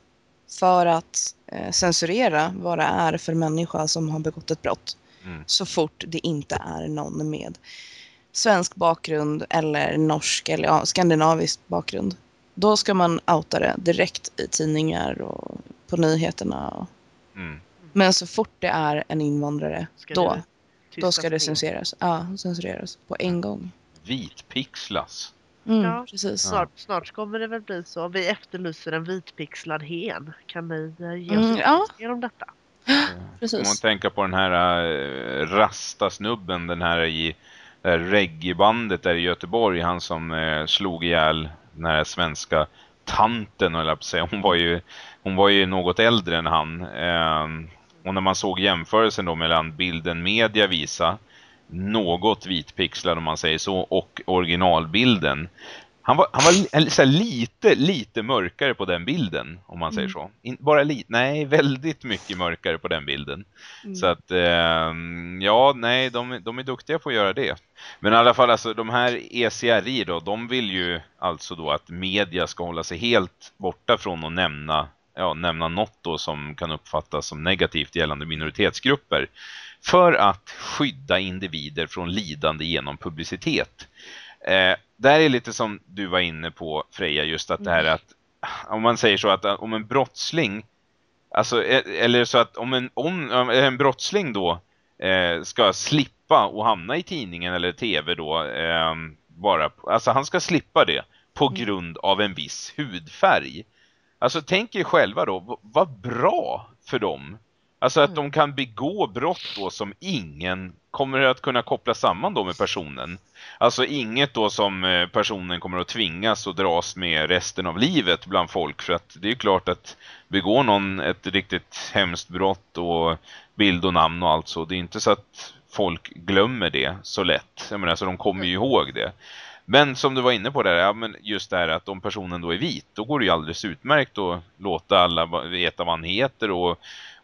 för att eh, censurera vad det är för människa som har begått ett brott. Mm. Så fort det inte är någon med svensk bakgrund eller norsk eller ja, skandinavisk bakgrund. Då ska man outa det direkt i tidningar och på nyheterna. Mm. Men så fort det är en invandrare, Ska då, då ska det censureras. Ja, censureras på en gång. Vitpixlas. Mm, Ja. precis. Snart, snart kommer det väl bli så. Vi efterlyser en vitpixlad hen. Kan ni eh, ge Mm, oss ja. mer om detta? Om man Precis. tänker på den här äh, rastasnubben, den här i det här reggaebandet där i Göteborg, han som äh, slog ihjäl den här svenska tanten, eller på säga. Hon var ju hon var ju något äldre än han. Ehm, och när man såg jämförelsen då mellan bilden media visa något vitpixlad om man säger så och originalbilden. Han var, han var så lite, lite mörkare på den bilden om man säger Mm. så. In, bara lite, nej väldigt mycket mörkare på den bilden. Mm. Så att, ehm, ja, nej, de, de är duktiga på att göra det. Men i alla fall, alltså de här ECRI då, de vill ju alltså då att media ska hålla sig helt borta från att nämna, ja, nämna något då som kan uppfattas som negativt gällande minoritetsgrupper. För att skydda individer från lidande genom publicitet. Eh, där är lite som du var inne på Freja, just att det här att om man säger så att eh, om en brottsling Alltså, e- eller så att om en, om, om en brottsling då eh, ska slippa och hamna i tidningen eller tv då eh, bara, alltså han ska slippa det på Mm. grund av en viss hudfärg. Alltså tänk er själva då, vad bra för dem. Alltså att Mm. de kan begå brott då som ingen kommer att kunna koppla samman då med personen. Alltså inget då som eh, personen kommer att tvingas och dras med resten av livet bland folk. För att det är ju klart att begår någon ett riktigt hemskt brott och bild och namn och allt så. Det är inte så att folk glömmer det så lätt. Jag menar, så de kommer ju ihåg det. Men som du var inne på där, ja, men just det här att om personen då är vit, då går det ju alldeles utmärkt att låta alla veta vad han heter och,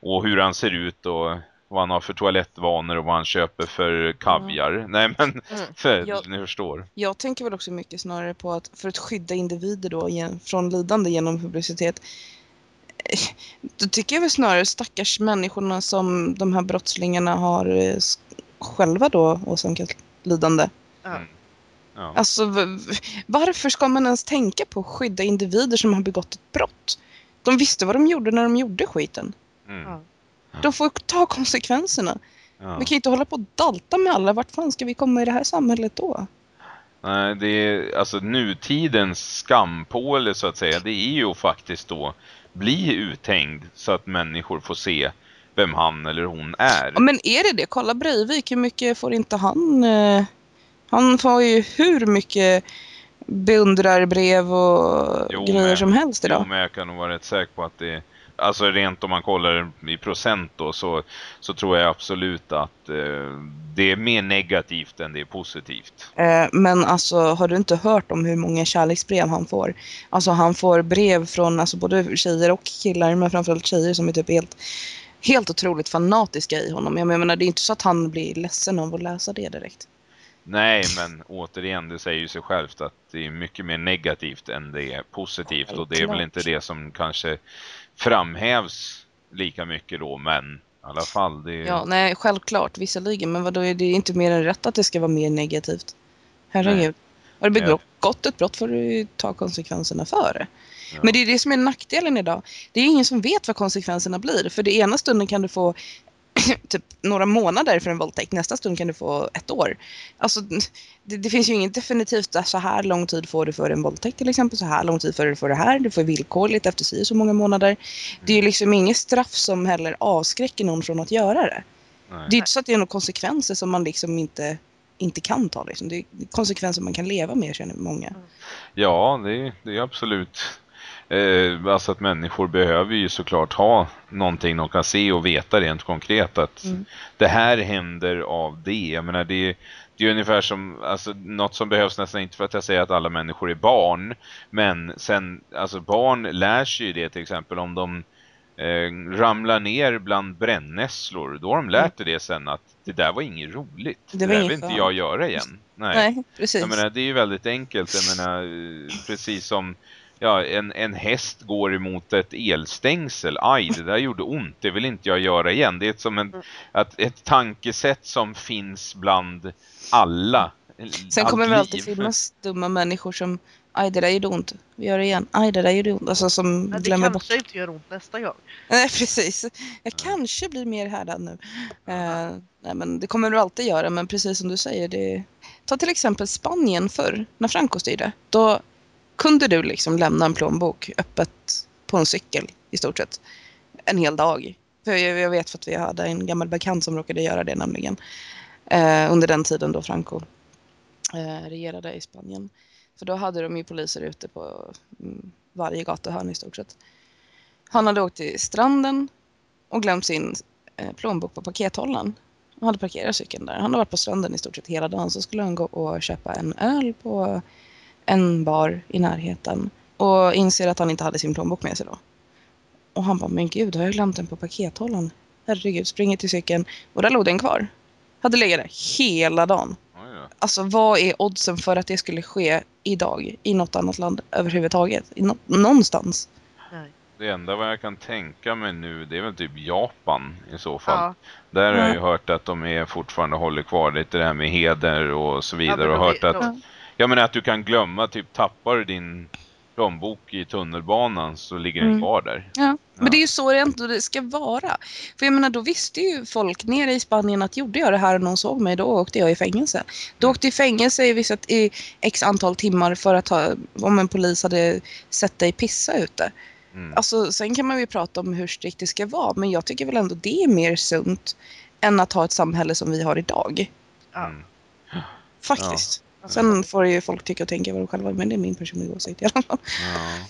och hur han ser ut och vad han har för toalettvanor och vad han köper för kaviar. Nej men, Mm. för, Jag- ni förstår. Jag tänker väl också mycket snarare på att för att skydda individer då från lidande genom publicitet. Då tycker jag väl snarare stackars människorna som de här brottslingarna har eh, själva då åsamkat lidande. Mm. Ja. Alltså varför ska man ens tänka på att skydda individer som har begått ett brott? De visste vad de gjorde när de gjorde skiten. Mm. Ja. De får ta konsekvenserna. Ja. Vi kan inte hålla på och dalta med alla. Vart fan ska vi komma i det här samhället då? Nej, det är alltså nutidens skampåle så att säga. Det är ju faktiskt då bli uthängd så att människor får se vem han eller hon är. Ja, men är det det? Kolla Breivik, hur mycket får inte han? Eh, han får ju hur mycket beundrarbrev och Jo, grejer men- som helst Jo, idag. men jag kan nog vara rätt säker på att det Alltså rent om man kollar i procent då så, så tror jag absolut att eh, det är mer negativt än det är positivt. Eh, men alltså har du inte hört om hur många kärleksbrev han får? Alltså han får brev från alltså, både tjejer och killar, men framförallt tjejer som är typ helt, helt otroligt fanatiska i honom. Jag menar, det är inte så att han blir ledsen av att läsa det direkt. Nej, men återigen, det säger ju sig självt att det är mycket mer negativt än det är positivt. Och det är väl inte det som kanske framhävs lika mycket då, men i alla fall. Det. Ja, nej, självklart, visserligen, men vadå, är det inte mer än rätt att det ska vara mer negativt? Herregud. Har du begått ett brott får du ta konsekvenserna för det. Ja. Men det är det som är nackdelen idag. Det är ingen som vet vad konsekvenserna blir. För det ena stunden kan du få typ några månader för en våldtäkt. Nästa stund kan du få ett år. Alltså, det, det finns ju inget definitivt att så här lång tid får du för en våldtäkt till exempel. Så här lång tid får du för det här. Du får villkorligt efter si och så många månader. Det är ju liksom inget straff som heller avskräcker någon från att göra det. Nej. Det är inte så att det är några konsekvenser som man liksom inte, inte kan ta. Liksom. Det är konsekvenser man kan leva med känner många. Ja, det, det är absolut. Eh, alltså att människor behöver ju såklart ha någonting de kan se och veta rent konkret att Mm. det här händer av det. Jag menar det, är- det är ungefär som, alltså något som behövs nästan inte för att jag säger att alla människor är barn. Men sen, alltså barn lär sig ju det till exempel om de eh, ramlar ner bland brännässlor, då har de lärt dig det sen att det där var inget roligt. Det Det, där vill inte jag göra igen. Nej. Nej, precis. Jag menar, det är ju väldigt enkelt. Jag menar, precis som ja, en, en häst går emot ett elstängsel. Aj, det där gjorde ont. Det vill inte jag göra igen. Det är som en, att, ett tankesätt som finns bland alla. Sen kommer det alltid finnas dumma människor som Aj, det där gjorde ont. Vi gör det igen. Aj, det där gjorde ont. Alltså som Men det glömmer bort. kanske inte gör ont nästa gång. Nej, precis. Jag kanske blir mer härdad nu. Eh, nej, men det kommer du alltid göra, men precis som du säger. Det... Ta till exempel Spanien förr, när Franco styrde. Då kunde du liksom lämna en plånbok öppet på en cykel i stort sett. En hel dag. För jag, jag vet för att vi hade en gammal bekant som råkade göra det nämligen. Eh, under den tiden då Franco eh, regerade i Spanien. För då hade de ju poliser ute på mm, varje gatuhörn i stort sett. Han hade åkt till stranden och glömt sin eh, plånbok på pakethållaren. Han hade parkerat cykeln där. Han hade varit på stranden i stort sett hela dagen. Så skulle han gå och köpa en öl på en bar i närheten. Och inser att han inte hade sin plånbok med sig då. Och han bara, men gud, har jag glömt den på pakethållaren? Herregud, springer till cykeln. Och där låg den kvar. Hade legat där hela dagen. Alltså vad är oddsen för att det skulle ske idag i något annat land överhuvudtaget? I nå- någonstans? Nej. Det enda vad jag kan tänka mig nu det är väl typ Japan i så fall. Ja. Där har jag ju Ja. hört att de är fortfarande håller kvar lite det här med heder och så Ja, vidare. men och hört att, de- ja men att du kan glömma, typ tappar du din plånbok i tunnelbanan så ligger den Mm. kvar där. Ja, Ja. men det är ju så det ändå det ska vara. För jag menar, då visste ju folk nere i Spanien att gjorde jag det här och någon såg mig, då åkte jag i fängelse. Då åkte jag i fängelse i, vissa, i x antal timmar för att ha, om en polis hade sett dig pissa ute. Mm. Alltså, sen kan man ju prata om hur strikt det ska vara, men jag tycker väl ändå det är mer sunt än att ha ett samhälle som vi har idag. Ja. Mm. Faktiskt. Sen får ju folk tycka och tänka vad de själva men det är min personliga åsikt i alla fall. Ja.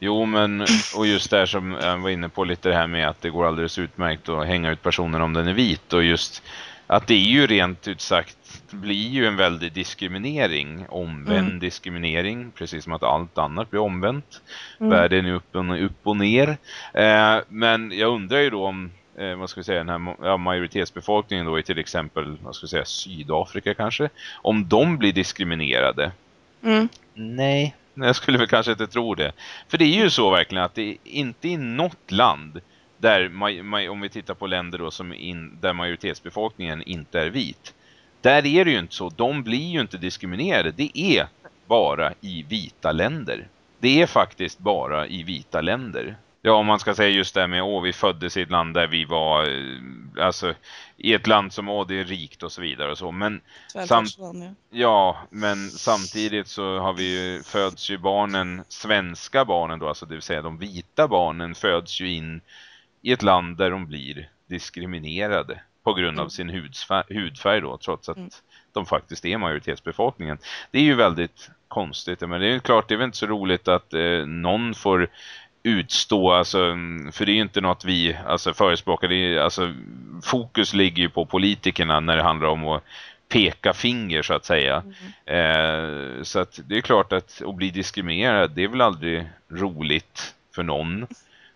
Jo men, och just där som jag var inne på lite det här med att det går alldeles utmärkt att hänga ut personen om den är vit och just att det är ju rent ut sagt blir ju en väldig diskriminering, omvänd Mm. diskriminering, precis som att allt annat blir omvänt. Mm. Världen är upp och, upp och ner. Eh, men jag undrar ju då om, eh, vad ska vi säga, den här ja, majoritetsbefolkningen då i till exempel, vad ska vi säga, Sydafrika kanske, om de blir diskriminerade. Mm. Nej, jag skulle väl kanske inte tro det. För det är ju så verkligen att det är inte i något land där, maj, maj, om vi tittar på länder då som in, där majoritetsbefolkningen inte är vit. Där är det ju inte så. De blir ju inte diskriminerade. Det är bara i vita länder. Det är faktiskt bara i vita länder. Ja, om man ska säga just det här med åh, vi föddes i ett land där vi var, eh, alltså i ett land som åh, det är rikt och så vidare och så. Men Välfärdsland, ja. Ja, men samtidigt så har vi ju, föds ju barnen, svenska barnen då, alltså det vill säga de vita barnen föds ju in i ett land där de blir diskriminerade på grund av Mm. sin hudsfärg, hudfärg då, trots att Mm. de faktiskt är majoritetsbefolkningen. Det är ju väldigt konstigt, men det är ju klart, det är väl inte så roligt att eh, någon får utstå, alltså, mm, för det är ju inte något vi alltså, förespråkar, är, alltså, fokus ligger ju på politikerna när det handlar om att peka finger så att säga. Eh, så att det är klart att att bli diskriminerad, det är väl aldrig roligt för någon.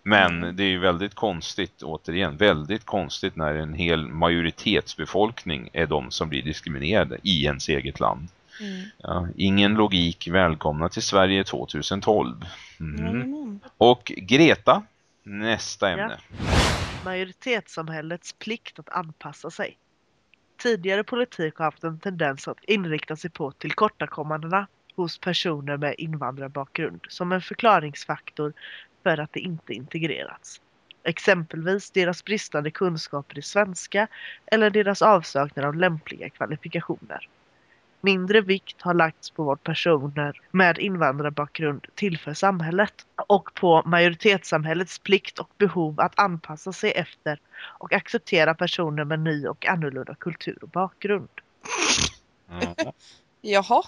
Men det är ju väldigt konstigt, återigen, väldigt konstigt när en hel majoritetsbefolkning är de som blir diskriminerade i ens eget land. Mm. Ja, ingen logik, välkomna till Sverige 2012. Mm. Och Greta, nästa ämne. Majoritetssamhällets plikt att anpassa sig. Tidigare politik har haft en tendens att inrikta sig på tillkortakommandena hos personer med invandrarbakgrund som en förklaringsfaktor för att de inte integrerats. Exempelvis deras bristande kunskaper i svenska eller deras avsaknad av lämpliga kvalifikationer. Mindre vikt har lagts på vad personer med invandrarbakgrund tillför samhället och på majoritetssamhällets plikt och behov att anpassa sig efter och acceptera personer med ny och annorlunda kultur och bakgrund. Ja. Jaha.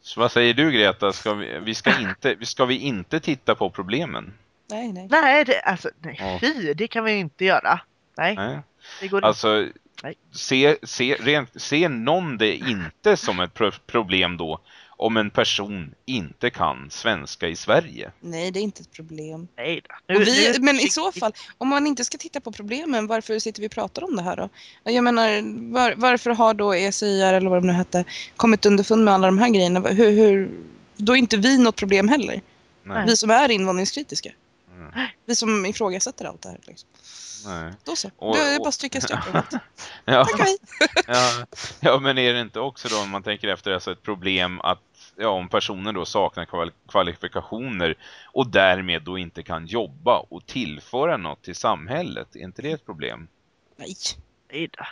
Så vad säger du Greta? Ska vi, vi ska, inte, ska vi inte titta på problemen? Nej, nej. Nej, det, alltså, nej fy, det kan vi inte göra. Nej, Nej. det går inte. Nej. Ser, ser, rent, ser någon det inte som ett pro problem då om en person inte kan svenska i Sverige? Nej, det är inte ett problem. Nej då. Nu- vi, nu- men i så fall, om man inte ska titta på problemen, varför sitter vi och pratar om det här då? Jag menar, var, varför har då ECIR, eller vad de nu hette, kommit underfund med alla de här grejerna? Hur, hur, då är inte vi något problem heller. Nej. Vi som är invandringskritiska. Vi som ifrågasätter allt det här. Liksom. nej. Då så. Och- det är och- bara att stryka strumpan. Ja, Tack och hej. ja, ja, men är det inte också då om man tänker efter alltså ett problem att ja, om personen då saknar kval kvalifikationer och därmed då inte kan jobba och tillföra något till samhället, är inte det ett problem? Nej.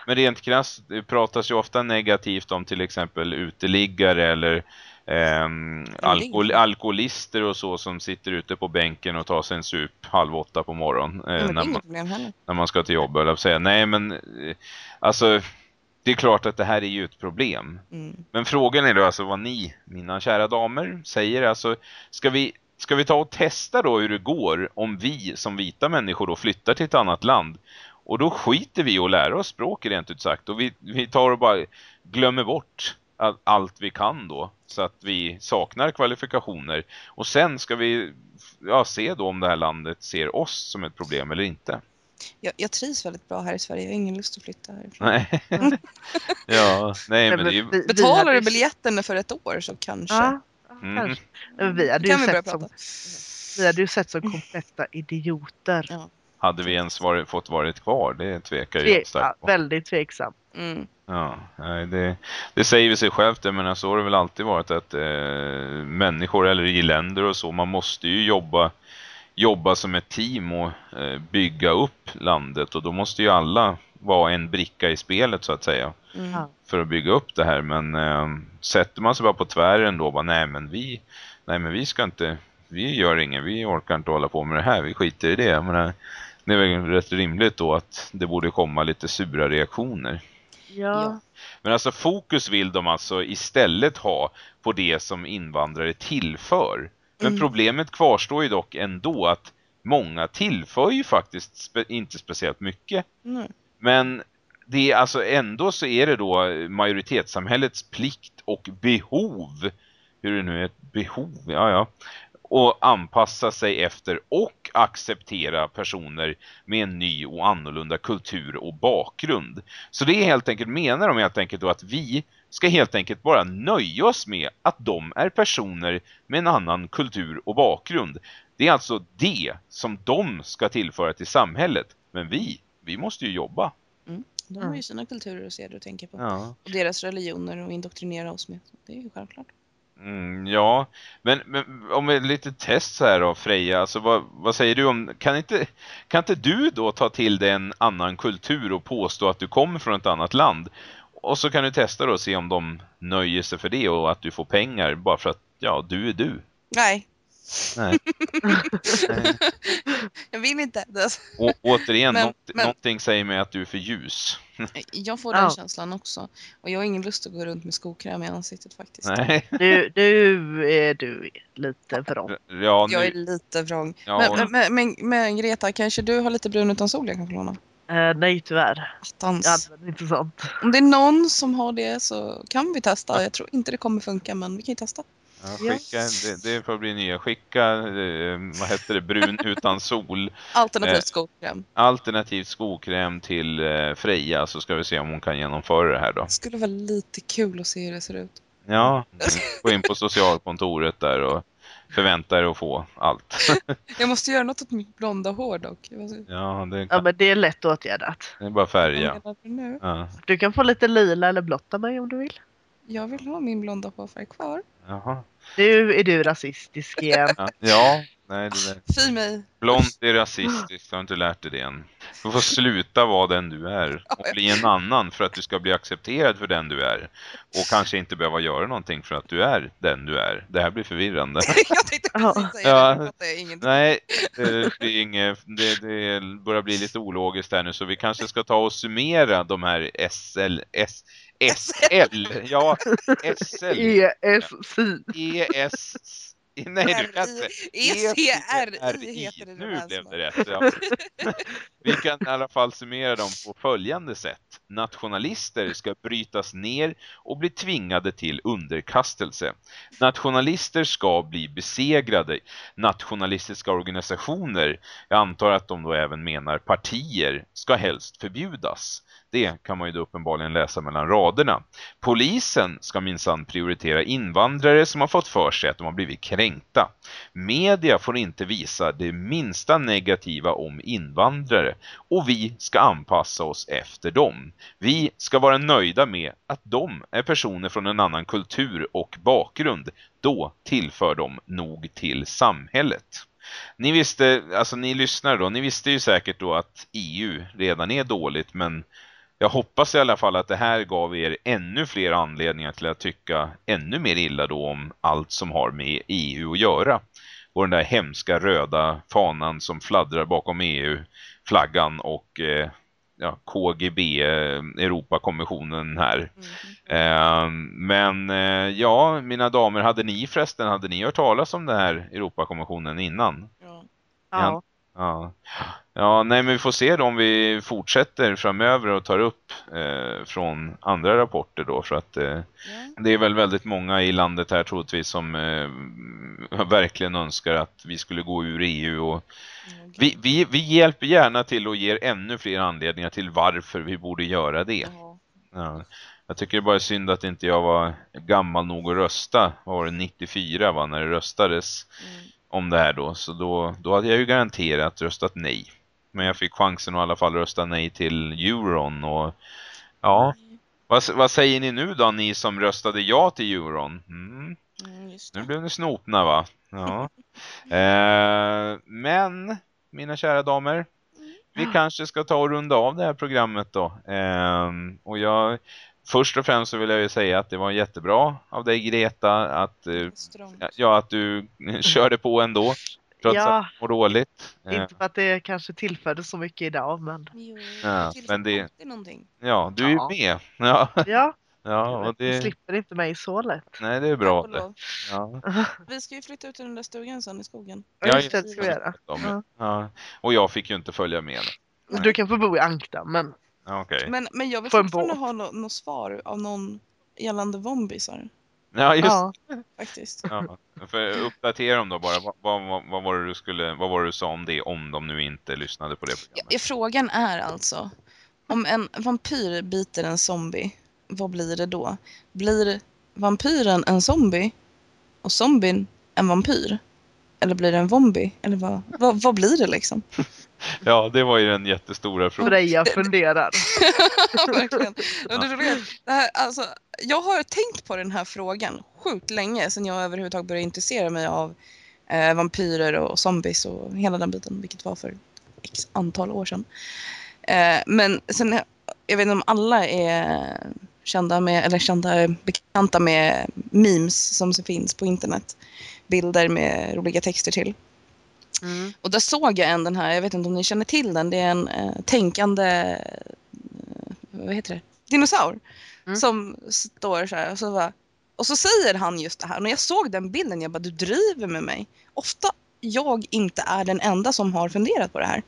Men rent krasst, det pratas ju ofta negativt om till exempel uteliggare eller ehm, alkohol, alkoholister och så som sitter ute på bänken och tar sig en sup halv åtta på morgonen eh, när, man, när man ska till jobb. Eller säga. Nej men eh, alltså det är klart att det här är ju ett problem. Mm. Men frågan är då alltså vad ni, mina kära damer, säger. Alltså, ska vi, ska vi ta och testa då hur det går om vi som vita människor då flyttar till ett annat land? Och då skiter vi och lära oss språk rent ut sagt. Och vi, vi tar och bara glömmer bort allt vi kan då. Så att vi saknar kvalifikationer. Och sen ska vi ja, se då om det här landet ser oss som ett problem eller inte. Jag, jag trivs väldigt bra här i Sverige. Jag har ingen lust att flytta härifrån. Nej. ja, nej men det är ju... vi- vi Betalar du biljetten för ett år så kanske. Ja, Mm. kanske. Men Vi hade, kan ju vi börja sett som, vi hade ju sett som kompletta idioter. Ja. Hade vi ens varit, fått varit kvar? Det tvekar jag Tve, helt ja, starkt på. väldigt tveksam. Mm. Ja, det, det säger vi sig självt. Jag menar, så har det väl alltid varit att eh, människor eller i länder och så, man måste ju jobba, jobba som ett team och eh, bygga upp landet. Och då måste ju alla vara en bricka i spelet så att säga. Mm. För att bygga upp det här. Men eh, sätter man sig bara på tvären då, bara, nej men vi, nej men vi ska inte, vi gör inget, vi orkar inte hålla på med det här, vi skiter i det. Jag menar, det är väl rätt rimligt då att det borde komma lite sura reaktioner. Ja. Men alltså fokus vill de alltså istället ha på det som invandrare tillför. Men Mm. problemet kvarstår ju dock ändå att många tillför ju faktiskt spe inte speciellt mycket. Mm. Men det är alltså ändå så är det då majoritetssamhällets plikt och behov, hur det nu är ett behov, ja ja, och anpassa sig efter och acceptera personer med en ny och annorlunda kultur och bakgrund. Så det är helt enkelt, menar de helt enkelt då att vi ska helt enkelt bara nöja oss med att de är personer med en annan kultur och bakgrund. Det är alltså det som de ska tillföra till samhället. Men vi, vi måste ju jobba. De har ju sina kulturer och seder att tänka på. Ja. Och deras religioner och indoktrinera oss med. Det är ju självklart. Mm, ja, men, men om ett litet test så här då, Freja, alltså vad, vad säger du om, kan inte, kan inte du då ta till dig en annan kultur och påstå att du kommer från ett annat land? Och så kan du testa då och se om de nöjer sig för det och att du får pengar bara för att, ja, du är du. Nej, Nej. Nej. jag vill inte. Det- Å, återigen, Men- något, men- någonting säger mig att du är för ljus. Jag får den Ja. känslan också. Och jag har ingen lust att gå runt med skokräm i ansiktet faktiskt. Nej. Du, du är du lite vrång. Ja, Jag är nu, lite vrång. ja, Men, men, men, men Greta, kanske du har lite brun utan sol jag kan få låna? Eh, nej tyvärr. Attans. Jag använder inte sånt. Om det är någon som har det så kan vi testa. Jag tror inte det kommer funka men vi kan ju testa. Ja, skicka, det, det får bli nya. Skicka, eh, vad heter det, brun utan sol. Alternativt Eh. skokräm. alternativt skokräm till eh, Freja så ska vi se om hon kan genomföra det här då. Det skulle vara lite kul att se hur det ser ut. Ja, gå in på socialkontoret där och förvänta er att få allt. Jag måste göra något åt mitt blonda hår dock. Ja, det, Ja men det är lätt åtgärdat. det är bara färga. Ja, Du kan få lite lila eller blått av mig om du vill. Jag vill ha min blonda hårfärg kvar. jaha. Nu är du rasistisk igen. Ja, ja nej, det. Fy mig. Blont är rasistiskt, har inte lärt dig det än. Du får sluta vara den du är och bli en annan för att du ska bli accepterad för den du är. Och kanske inte behöva göra någonting för att du är den du är. Det här blir förvirrande. jag tänkte Ja. precis säga Ja. det. Jag fattar ingenting. Nej, det, det, är inget, det, det börjar bli lite ologiskt här nu så vi kanske ska ta och summera de här SL, S, SL, ja, SL, ESC. ES, Nej, du kan inte. ECRI heter det. Nu blev som- det rätt. Ja. Vi kan i alla fall summera dem på följande sätt. Nationalister ska brytas ner och bli tvingade till underkastelse. Nationalister ska bli besegrade. Nationalistiska organisationer, jag antar att de då även menar partier, ska helst förbjudas. Det kan man ju då uppenbarligen läsa mellan raderna. Polisen ska minsann prioritera invandrare som har fått för sig att de har blivit kränkta. Media får inte visa det minsta negativa om invandrare och vi ska anpassa oss efter dem. Vi ska vara nöjda med att de är personer från en annan kultur och bakgrund. Då tillför de nog till samhället. Ni visste, alltså ni lyssnar då, ni visste ju säkert då att EU redan är dåligt men jag hoppas i alla fall att det här gav er ännu fler anledningar till att tycka ännu mer illa då om allt som har med EU att göra. Och den där hemska röda fanan som fladdrar bakom EU-flaggan och eh, ja, KGB, eh, Europakommissionen här. Mhm. Eh, men eh, ja, mina damer, hade ni förresten, hade ni hört talas om den här Europakommissionen innan? Ja. Ja. Ja. ja, nej men vi får se då om vi fortsätter framöver och tar upp eh, från andra rapporter då för att eh, Ja. det är väl väldigt många i landet här troligtvis som eh, verkligen önskar att vi skulle gå ur EU och vi, vi, vi hjälper gärna till och ger ännu fler anledningar till varför vi borde göra det. Ja. Ja. Jag tycker det bara är synd att inte jag var gammal nog att rösta. Vad var det 94 va, när det röstades Mm. Om det här då. Så då, då hade jag ju garanterat röstat nej. Men jag fick chansen att i alla fall rösta nej till euron och ja. Vad, vad säger ni nu då, ni som röstade ja till euron? Mm. Mm, Nu blev ni snopna va? Ja. Eh, men, mina kära damer, vi kanske ska ta och runda av det här programmet då. Eh, och jag, först och främst så vill jag ju säga att det var jättebra av dig Greta att, eh, ja, att du körde på ändå. Trots Ja. att du mår dåligt. Eh, Inte för att det kanske tillförde så mycket idag men Jo, Ja, det men det- någonting. ja, du är ju Ja. med. Ja, ja, ja och du det, slipper inte mig så lätt. nej, det är bra. Det. Ja. Vi ska ju flytta ut i den där stugan sen i skogen. Ja, Just det, det ska vi göra. Ja. Ja. Och jag fick ju inte följa med. Du kan få bo i Ankda men Ja, Okej. Men, men jag vill fortfarande ha något nå svar av någon gällande zombisar. Ja, just ja. Faktiskt. Ja, för uppdatera dem då bara. Vad, vad, vad, vad var det du skulle, vad var det du sa om det om de nu inte lyssnade på det Ja, programmet? frågan är alltså, om en vampyr biter en zombie, vad blir det då? Blir vampyren en zombie och zombien en vampyr? Eller blir det en zombie? Eller vad, vad, vad blir det liksom? Ja, det var ju den jättestora frågan. Freja funderar. Verkligen. Det här, alltså, jag har tänkt på den här frågan sjukt länge sedan jag överhuvudtaget började intressera mig av eh, vampyrer och zombies och hela den biten, vilket var för x antal år sedan. Eh, men sen, jag vet inte om alla är kända med, eller kända, bekanta med memes som finns på internet. Bilder med roliga texter till. Mm. Och där såg jag en den här, jag vet inte om ni känner till den, det är en eh, tänkande, eh, vad heter det, dinosaur. Mm. Som står så här och så, bara, och så säger han just det här. Och när jag såg den bilden, jag bara, du driver med mig. Ofta jag inte är den enda som har funderat på det här.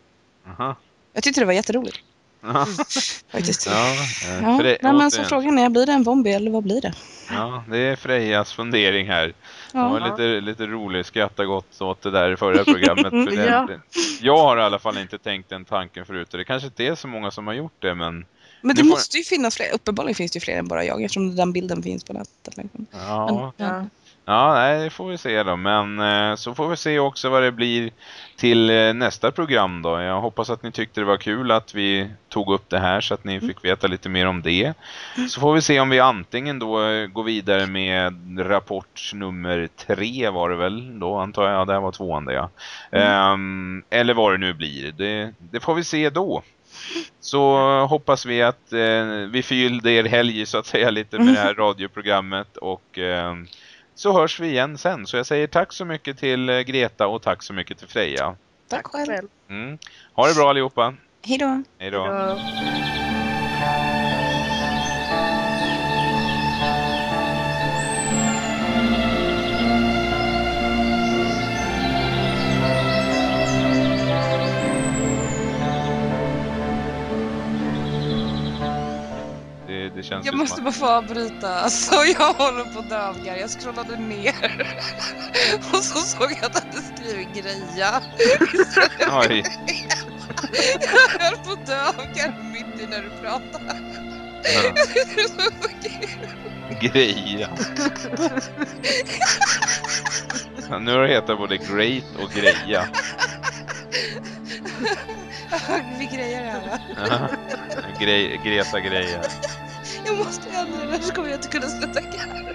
Aha. Jag tyckte det var jätteroligt Ja, faktiskt. ja, eh, Ja, nej, men så frågan är, blir det en zombie eller vad blir det? ja, det är Frejas fundering här. Ja. var lite, lite roligt, skratta gott åt det där i förra programmet. För det, Ja. jag har i alla fall inte tänkt den tanken förut. Det kanske inte är så många som har gjort det, men Men det får- måste ju finnas fler, uppenbarligen finns det ju fler än bara jag eftersom den bilden finns på nätet. Liksom. ja, Men, Ja. Ja, nej, det får vi se då. Men eh, så får vi se också vad det blir till eh, nästa program då. Jag hoppas att ni tyckte det var kul att vi tog upp det här så att ni fick veta lite mer om det. Så får vi se om vi antingen då eh, går vidare med rapport nummer tre var det väl då antar jag. Ja, det här var tvåan det ja. Ehm, eller vad det nu blir. Det, det får vi se då. Så hoppas vi att eh, vi förgyllde er helg så att säga lite med det här radioprogrammet och ehm, så hörs vi igen sen. Så jag säger tack så mycket till eh, Greta och tack så mycket till Freja. Tack själv. Mm. Ha det bra allihopa. Hej då. Hej då. Ja. Jag måste bara få avbryta. Alltså jag håller på att dö av garv. Jag scrollade ner. Och så såg jag att du hade skrivit greja. Oj, Jag höll på att dö av garv mitt i när du pratade. ja. Greja. Ja, nu har det hetat både Great och Greja. Vi grejer det här va? Gre Greta Greja. Jag måste ändra det annars kommer jag inte kunna sluta garva.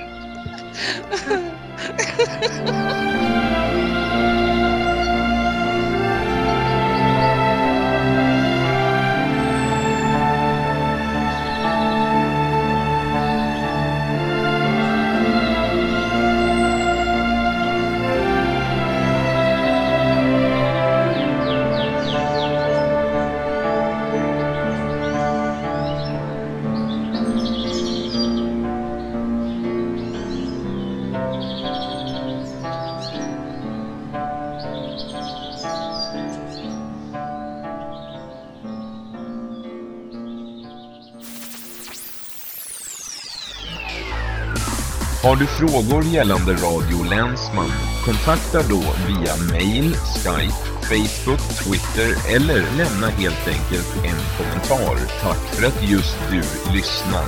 Har du frågor gällande Radio Länsman? Kontakta då via mail, Skype, Facebook, Twitter eller lämna helt enkelt en kommentar. Tack för att just du lyssnar.